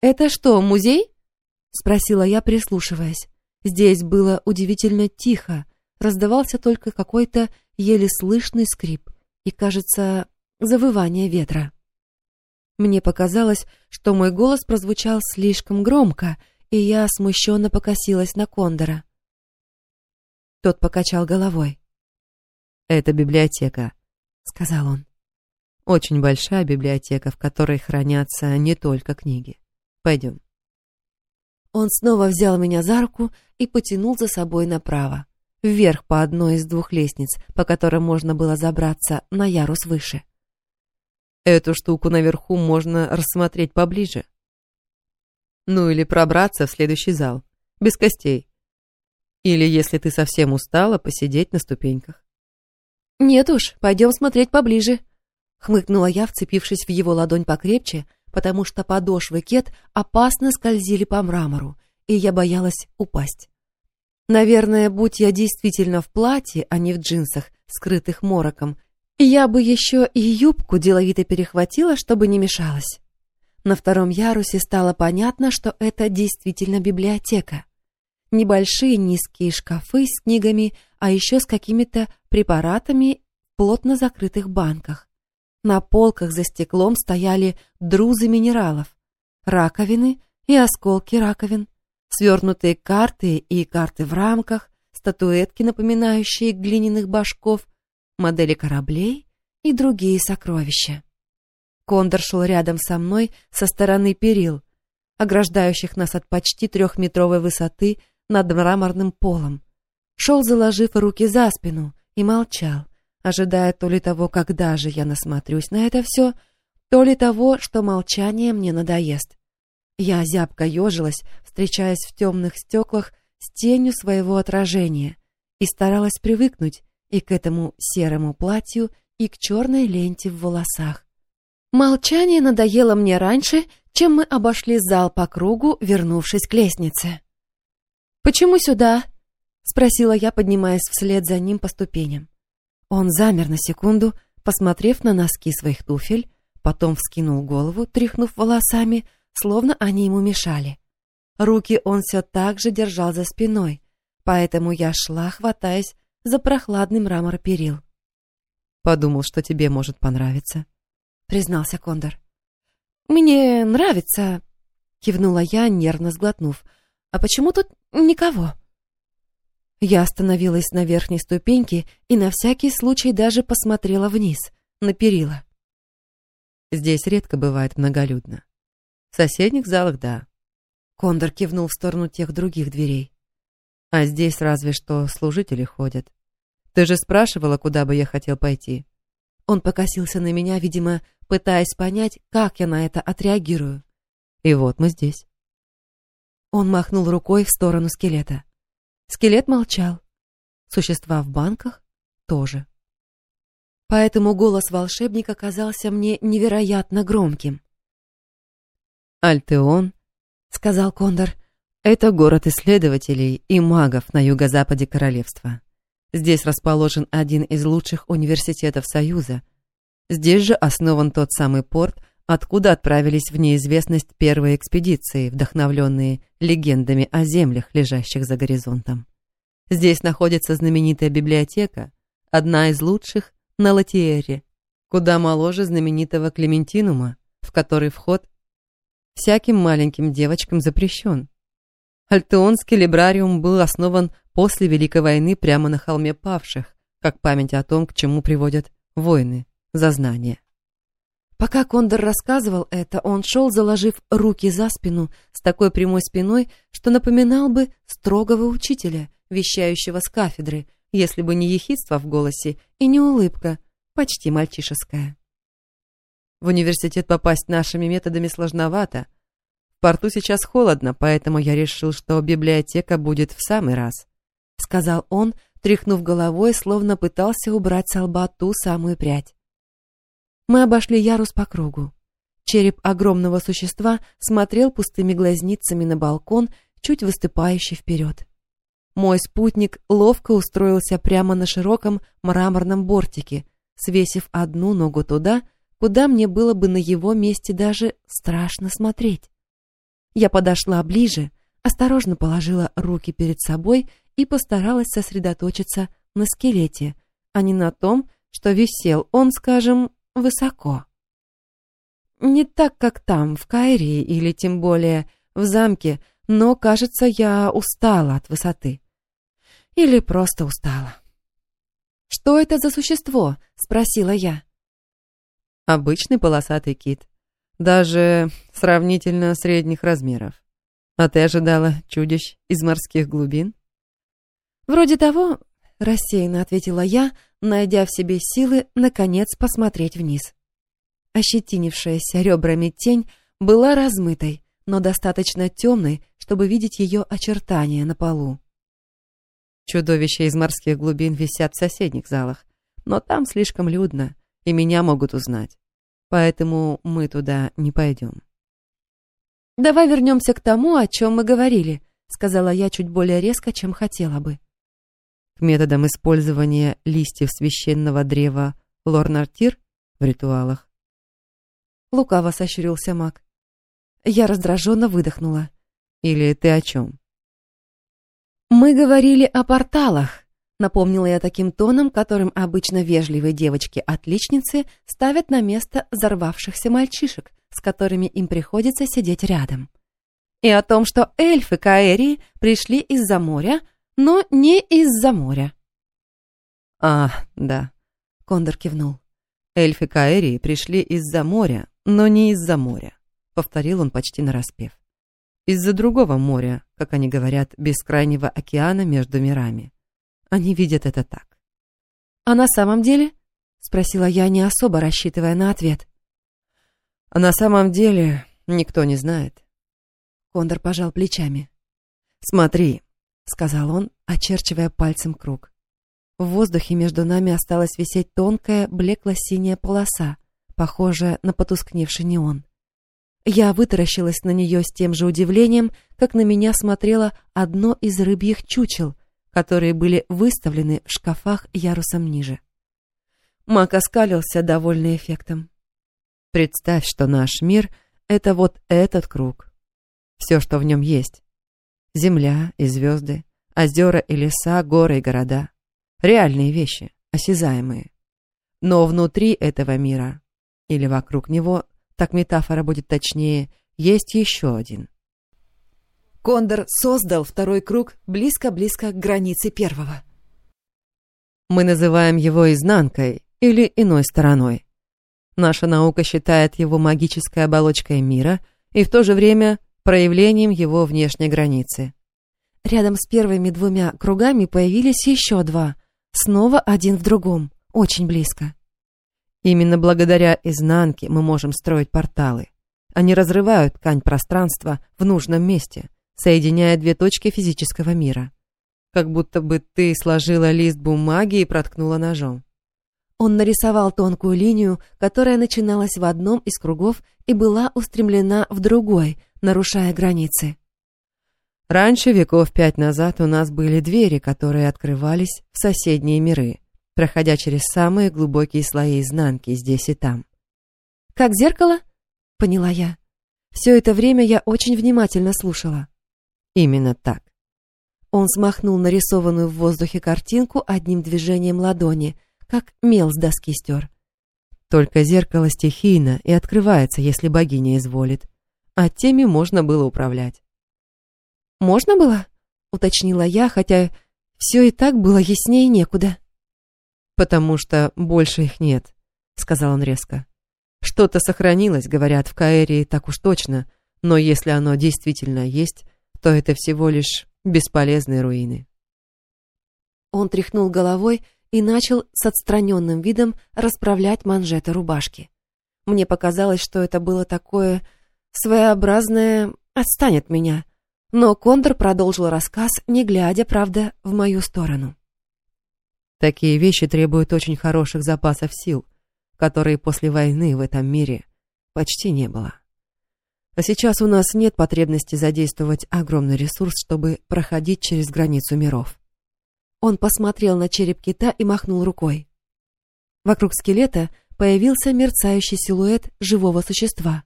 S1: «Это что, музей?» — спросила я, прислушиваясь. Здесь было удивительно тихо, раздавался только какой-то еле слышный скрип и, кажется, завывание ветра. Мне показалось, что мой голос прозвучал слишком громко, и я смущенно покосилась на Кондора. Тот покачал головой.
S2: «Это библиотека», — сказал он. «Очень большая библиотека, в которой хранятся не только книги. Пойдем».
S1: Он снова взял меня за руку и потянул за собой направо, вверх по одной из двух лестниц, по которым можно было забраться на ярус выше.
S2: Эту штуку наверху можно рассмотреть поближе. Ну или пробраться в следующий зал, без костей. Или, если ты совсем устала, посидеть на ступеньках.
S1: «Нет уж, пойдем смотреть поближе», — хмыкнула я, вцепившись в его ладонь покрепче, потому что подошвы кет опасно скользили по мрамору, и я боялась упасть. Наверное, будь я действительно в платье, а не в джинсах, скрытых мороком, я бы еще и юбку деловито перехватила, чтобы не мешалась. На втором ярусе стало понятно, что это действительно библиотека. Небольшие низкие шкафы с книгами, а еще с какими-то препаратами в плотно закрытых банках. На полках за стеклом стояли друзы минералов, раковины и осколки раковин, свернутые карты и карты в рамках, статуэтки, напоминающие глиняных башков, модели кораблей и другие сокровища. Кондор шел рядом со мной со стороны перил, ограждающих нас от почти трехметровой высоты над мраморным полом. Шел, заложив руки за спину, и молчал, ожидая то ли того, когда же я насмотрюсь на это все, то ли того, что молчание мне надоест. Я зябко ежилась, встречаясь в темных стеклах с тенью своего отражения, и старалась привыкнуть и к этому серому платью, и к черной ленте в волосах. Молчание надоело мне раньше, чем мы обошли зал по кругу, вернувшись к лестнице. «Почему сюда?» — спросила я, поднимаясь вслед за ним по ступеням. Он замер на секунду, посмотрев на носки своих туфель, потом вскинул голову, тряхнув волосами, словно они ему мешали. Руки он все так же держал за спиной, поэтому я шла, хватаясь за прохладный мрамор перил.
S2: «Подумал, что тебе может понравиться», —
S1: признался Кондор. «Мне нравится», — кивнула я, нервно сглотнув. «А почему тут никого?» Я остановилась на верхней ступеньке и на всякий случай даже посмотрела вниз, на перила.
S2: Здесь редко бывает многолюдно. В соседних залах — да.
S1: Кондор кивнул в сторону тех других дверей.
S2: А здесь разве что служители ходят. Ты же спрашивала, куда бы я хотел пойти.
S1: Он покосился на меня, видимо, пытаясь понять, как я на это отреагирую.
S2: И вот мы здесь.
S1: Он махнул рукой в сторону скелета. Скелет молчал. Существа в банках тоже. Поэтому голос волшебника казался мне невероятно громким.
S2: «Альтеон», — сказал Кондор, — «это город исследователей и магов на юго-западе королевства. Здесь расположен один из лучших университетов Союза. Здесь же основан тот самый порт, откуда отправились в неизвестность первые экспедиции, вдохновленные легендами о землях, лежащих за горизонтом. Здесь находится знаменитая библиотека, одна из лучших на Латиэре, куда моложе знаменитого Клементинума, в который вход всяким маленьким девочкам запрещен. Альтеонский либрариум был основан после Великой войны прямо на холме павших, как память о том, к чему приводят войны, за знание.
S1: Пока Кондор рассказывал это, он шел, заложив руки за спину, с такой прямой спиной, что напоминал бы строгого учителя, вещающего с кафедры, если бы не ехидство в голосе и не улыбка, почти мальчишеская.
S2: В университет попасть нашими методами сложновато. В порту сейчас холодно, поэтому я решил, что библиотека будет в самый раз.
S1: — сказал он, тряхнув головой, словно пытался убрать с лба ту самую прядь. Мы обошли ярус по кругу. Череп огромного существа смотрел пустыми глазницами на балкон, чуть выступающий вперед. Мой спутник ловко устроился прямо на широком мраморном бортике, свесив одну ногу туда, куда мне было бы на его месте даже страшно смотреть. Я подошла ближе, осторожно положила руки перед собой и постаралась сосредоточиться на скелете, а не на том, что висел он, скажем, высоко. Не так, как там, в Кайрии или тем более в замке, но, кажется, я устала от высоты. Или просто устала. «Что это за существо?» — спросила я.
S2: «Обычный полосатый кит. Даже сравнительно средних размеров. А ты ожидала чудищ из морских глубин?»
S1: «Вроде того», — рассеянно ответила я, найдя в себе силы, наконец, посмотреть вниз. Ощетинившаяся ребрами тень была размытой, но достаточно темной, чтобы видеть ее очертания на полу.
S2: Чудовища из морских глубин висят в соседних залах, но там слишком людно, и меня могут узнать. Поэтому мы туда не пойдем.
S1: «Давай вернемся к тому, о чем мы говорили», — сказала я чуть более резко, чем хотела бы
S2: к методам использования листьев священного древа Лорнартир в ритуалах.
S1: Лукаво сощурился маг. Я раздраженно выдохнула.
S2: Или ты о чем?
S1: Мы говорили о порталах,
S5: Напомнила я таким тоном, которым обычно вежливые девочки-отличницы ставят на место взорвавшихся мальчишек, с которыми им приходится сидеть рядом. И о том, что эльфы Каэрии пришли из-за моря, но не из-за моря.
S1: «А, да», — Кондор кивнул. «Эльфы Каэрии пришли из-за моря, но не из-за моря», — повторил он почти нараспев. «Из-за другого моря, как они говорят, бескрайнего океана между мирами». Они видят это так.
S5: «А на самом деле?» — спросила я, не особо рассчитывая на ответ.
S1: «А на самом деле никто не знает».
S5: Кондор пожал плечами.
S1: «Смотри», — сказал он, очерчивая пальцем круг. В воздухе между нами осталась висеть тонкая, блекло-синяя полоса, похожая на потускневший неон. Я вытаращилась на нее с тем же удивлением, как на меня смотрело одно из рыбьих чучел, которые были выставлены в шкафах ярусом ниже. Мак оскалился, довольный эффектом. Представь, что наш мир — это вот этот круг. Все, что в нем есть. Земля и звезды, озера и леса, горы и города. Реальные вещи, осязаемые. Но внутри этого мира, или вокруг него, так метафора будет точнее, есть еще один —
S6: Кондор создал второй круг близко-близко к границе первого.
S1: Мы называем его изнанкой или иной стороной. Наша наука считает его магической оболочкой мира и в то же время проявлением его внешней границы.
S5: Рядом с первыми двумя кругами появились еще два, снова один в другом, очень близко.
S1: Именно благодаря изнанке мы можем строить порталы. Они разрывают ткань пространства в нужном месте – соединяя две точки физического мира. Как будто бы ты сложила лист бумаги и проткнула ножом.
S5: Он нарисовал тонкую линию, которая начиналась в одном из кругов и была устремлена в другой, нарушая границы.
S1: Раньше, веков пять назад, у нас были двери, которые открывались в соседние миры, проходя через самые глубокие слои изнанки здесь и там.
S5: «Как зеркало?» — поняла я. Все это время я очень внимательно слушала.
S1: Именно так.
S5: Он смахнул нарисованную в воздухе картинку одним движением ладони, как мел с доски стер.
S1: Только зеркало стихийно и открывается, если богиня изволит. А теми можно было управлять.
S5: «Можно было?» — уточнила я, хотя все и так было яснее некуда.
S1: «Потому что больше их нет», — сказал он резко. «Что-то сохранилось, говорят, в Каэрии так уж точно, но если оно действительно есть, то это всего лишь бесполезные руины.
S5: Он тряхнул головой и начал с отстраненным видом расправлять манжеты рубашки. Мне показалось, что это было такое своеобразное «отстанет меня». Но Кондор продолжил рассказ, не глядя, правда, в мою сторону.
S1: Такие вещи требуют очень хороших запасов сил, которые после войны в этом мире почти не было. А сейчас у нас нет потребности задействовать огромный ресурс, чтобы проходить через границу миров.
S5: Он посмотрел на череп кита и махнул рукой. Вокруг скелета появился мерцающий силуэт живого существа.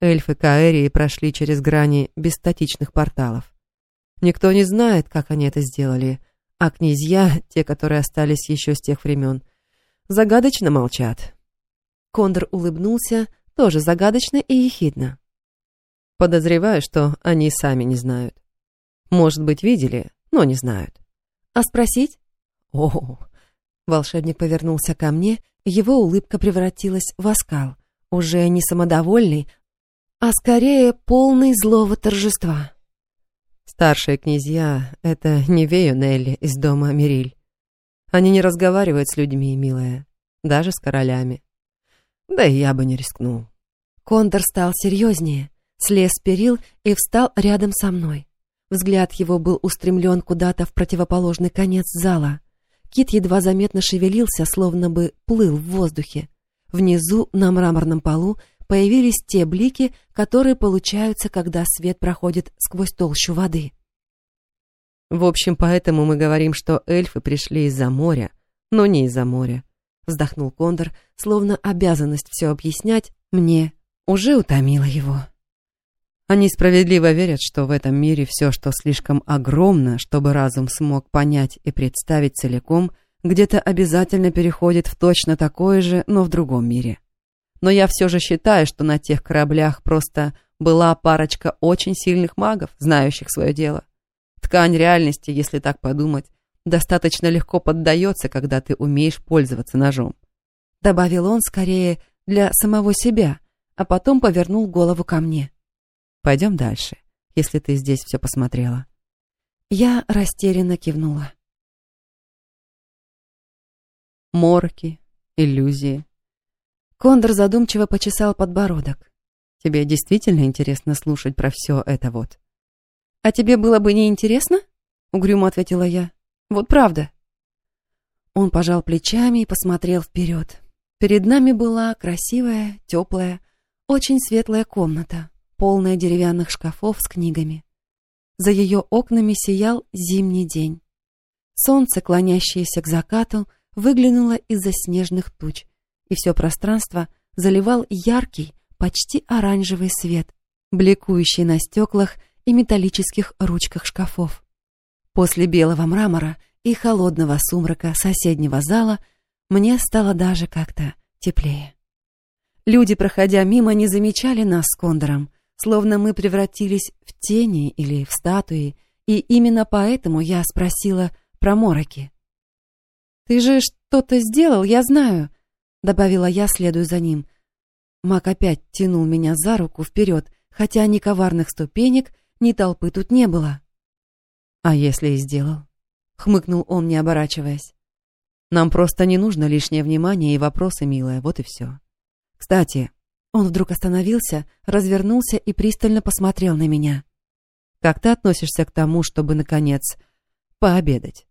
S1: Эльфы Каэрии прошли через грани без статичных порталов. Никто не знает, как они это сделали, а князья, те, которые остались еще с тех времен, загадочно молчат.
S5: Кондор улыбнулся, тоже загадочно и ехидно.
S1: Подозреваю, что они сами не знают. Может быть, видели, но не знают.
S5: А спросить?
S1: О,
S5: волшебник повернулся ко мне, его улыбка превратилась в оскал, уже не самодовольный, а скорее полный злого торжества.
S1: Старшие князья — это не Веюнелли из дома Мириль. Они не разговаривают с людьми, милая, даже с королями. Да и я бы не рискнул.
S5: Кондор стал серьезнее, слез перил и встал рядом со мной. Взгляд его был устремлен куда-то в противоположный конец зала. Кит едва заметно шевелился, словно бы плыл в воздухе. Внизу, на мраморном полу, появились те блики, которые получаются, когда свет проходит сквозь толщу воды.
S1: В общем, поэтому мы говорим, что эльфы пришли из-за моря, но не из-за моря вздохнул Кондор, словно обязанность все объяснять мне уже утомила его.
S7: Они справедливо верят, что в этом мире все, что слишком огромно, чтобы разум смог понять и представить целиком, где-то обязательно переходит в точно такое же, но в другом мире. Но я все же считаю, что на тех кораблях просто была парочка очень сильных магов, знающих свое дело. Ткань реальности, если так подумать, достаточно легко поддается, когда ты умеешь пользоваться ножом.
S1: Добавил он скорее для самого себя, а потом повернул голову ко мне.
S7: Пойдем дальше, если ты здесь все посмотрела.
S1: Я растерянно кивнула.
S7: Морки, иллюзии.
S1: Кондор задумчиво почесал подбородок.
S7: Тебе действительно интересно слушать про все это вот?
S1: А тебе было бы не интересно? Угрюмо ответила я. Вот правда. Он пожал плечами и посмотрел вперед. Перед нами была красивая, теплая, очень светлая комната, полная деревянных шкафов с книгами. За ее окнами сиял зимний день. Солнце, клонящееся к закату, выглянуло из-за снежных туч, и все пространство заливал яркий, почти оранжевый свет, бликующий на стеклах и металлических ручках шкафов. После белого мрамора и холодного сумрака соседнего зала мне стало даже как-то теплее. Люди, проходя мимо, не замечали нас с Кондором, словно мы превратились в тени или в статуи, и именно поэтому я спросила про мороки. «Ты же что-то сделал, я знаю», — добавила я, следуя за ним. Мак опять тянул меня за руку вперед, хотя ни коварных ступенек, ни толпы тут не было.
S7: «А если и сделал?» — хмыкнул он, не оборачиваясь. «Нам просто не нужно лишнее внимание и вопросы, милая, вот и все. Кстати,
S1: он вдруг остановился, развернулся и пристально посмотрел на меня.
S7: «Как ты относишься к тому, чтобы, наконец, пообедать?»